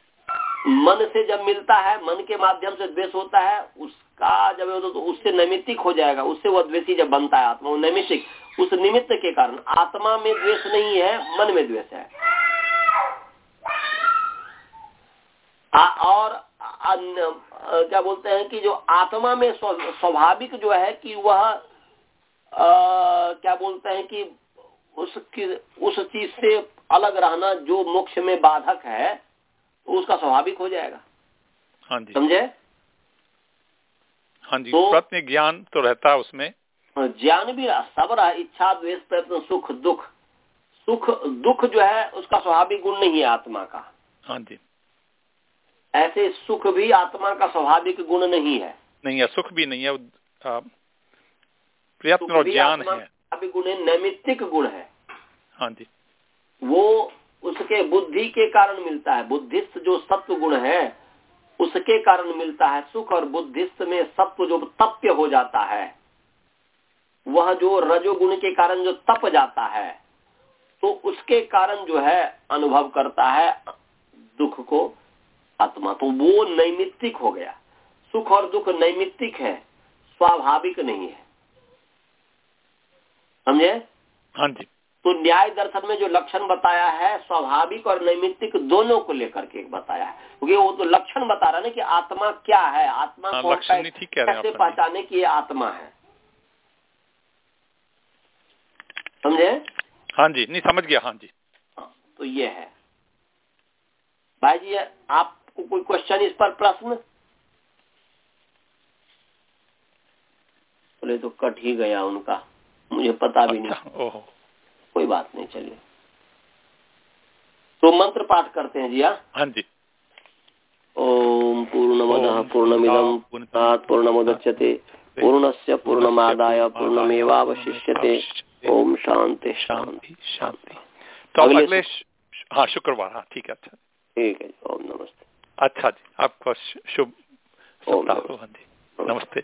मन से जब मिलता है मन के माध्यम से द्वेष होता है उसका जब तो उससे नैमित्तिक हो जाएगा। उससे वह द्वेषी जब बनता है आत्मा वो नैमित्तिक। उस निमित्त के कारण आत्मा में द्वेष नहीं है मन में द्वेष है। आ, और क्या बोलते हैं कि जो आत्मा में स्वाभाविक जो है कि वह आ, क्या बोलते हैं कि उसकी उस चीज़ से अलग रहना जो मोक्ष में बाधक है तो उसका स्वाभाविक हो जाएगा। हाँ जी। समझे? हाँ जी तो प्रत्न ज्ञान तो रहता है उसमें। ज्ञान भी सब रहा इच्छा द्वेष प्रयत्न सुख दुख। सुख दुख जो है उसका स्वाभाविक गुण नहीं है आत्मा का। हाँ जी। ऐसे सुख भी आत्मा का स्वाभाविक गुण नहीं है। नहीं है सुख भी नहीं है प्रयत्न और ज्ञान है। स्वाभाविक गुण नैमित्तिक गुण है। हाँ जी। वो उसके बुद्धि के कारण मिलता है। बुद्धिस्त जो सत्व गुण है उसके कारण मिलता है सुख और बुद्धिस्त में सत्व जो तप्य हो जाता है वह जो रजोगुण के कारण जो तप जाता है तो उसके कारण जो है अनुभव करता है दुख को आत्मा तो वो नैमित्तिक हो गया। सुख और दुख नैमित्तिक है स्वाभाविक नहीं है। समझे? हाँ जी। तो न्याय दर्शन में जो लक्षण बताया है स्वाभाविक और नैमित्तिक दोनों को लेकर के बताया है। क्योंकि वो तो लक्षण बता रहा है ना कि आत्मा क्या है आत्मा हाँ, को कैसे पहचाने की आत्मा है। समझे? हाँ जी नहीं समझ गया हाँ जी। हाँ, तो ये है। भाई जी आपको कोई क्वेश्चन इस पर प्रश्न? बोले तो कट ही गया उनका। मुझे पता भी नहीं। अच्छा, कोई बात नहीं चलिए। तो मंत्र पाठ करते हैं जी हाँ, हाँ जी। ओम पूर्णमद पूर्णमिदम पूर्णात् पूर्णमुदच्यते पूर्णस्य पूर्णमादाय पूर्णमेवावशिष्यते। ओम शांति शांति शांति तो अगले हाँ शुक्रवार हाँ ठीक है अच्छा। ठीक है ओम नमस्ते। अच्छा जी आपका शुभ सप्ताह हाँ नमस्ते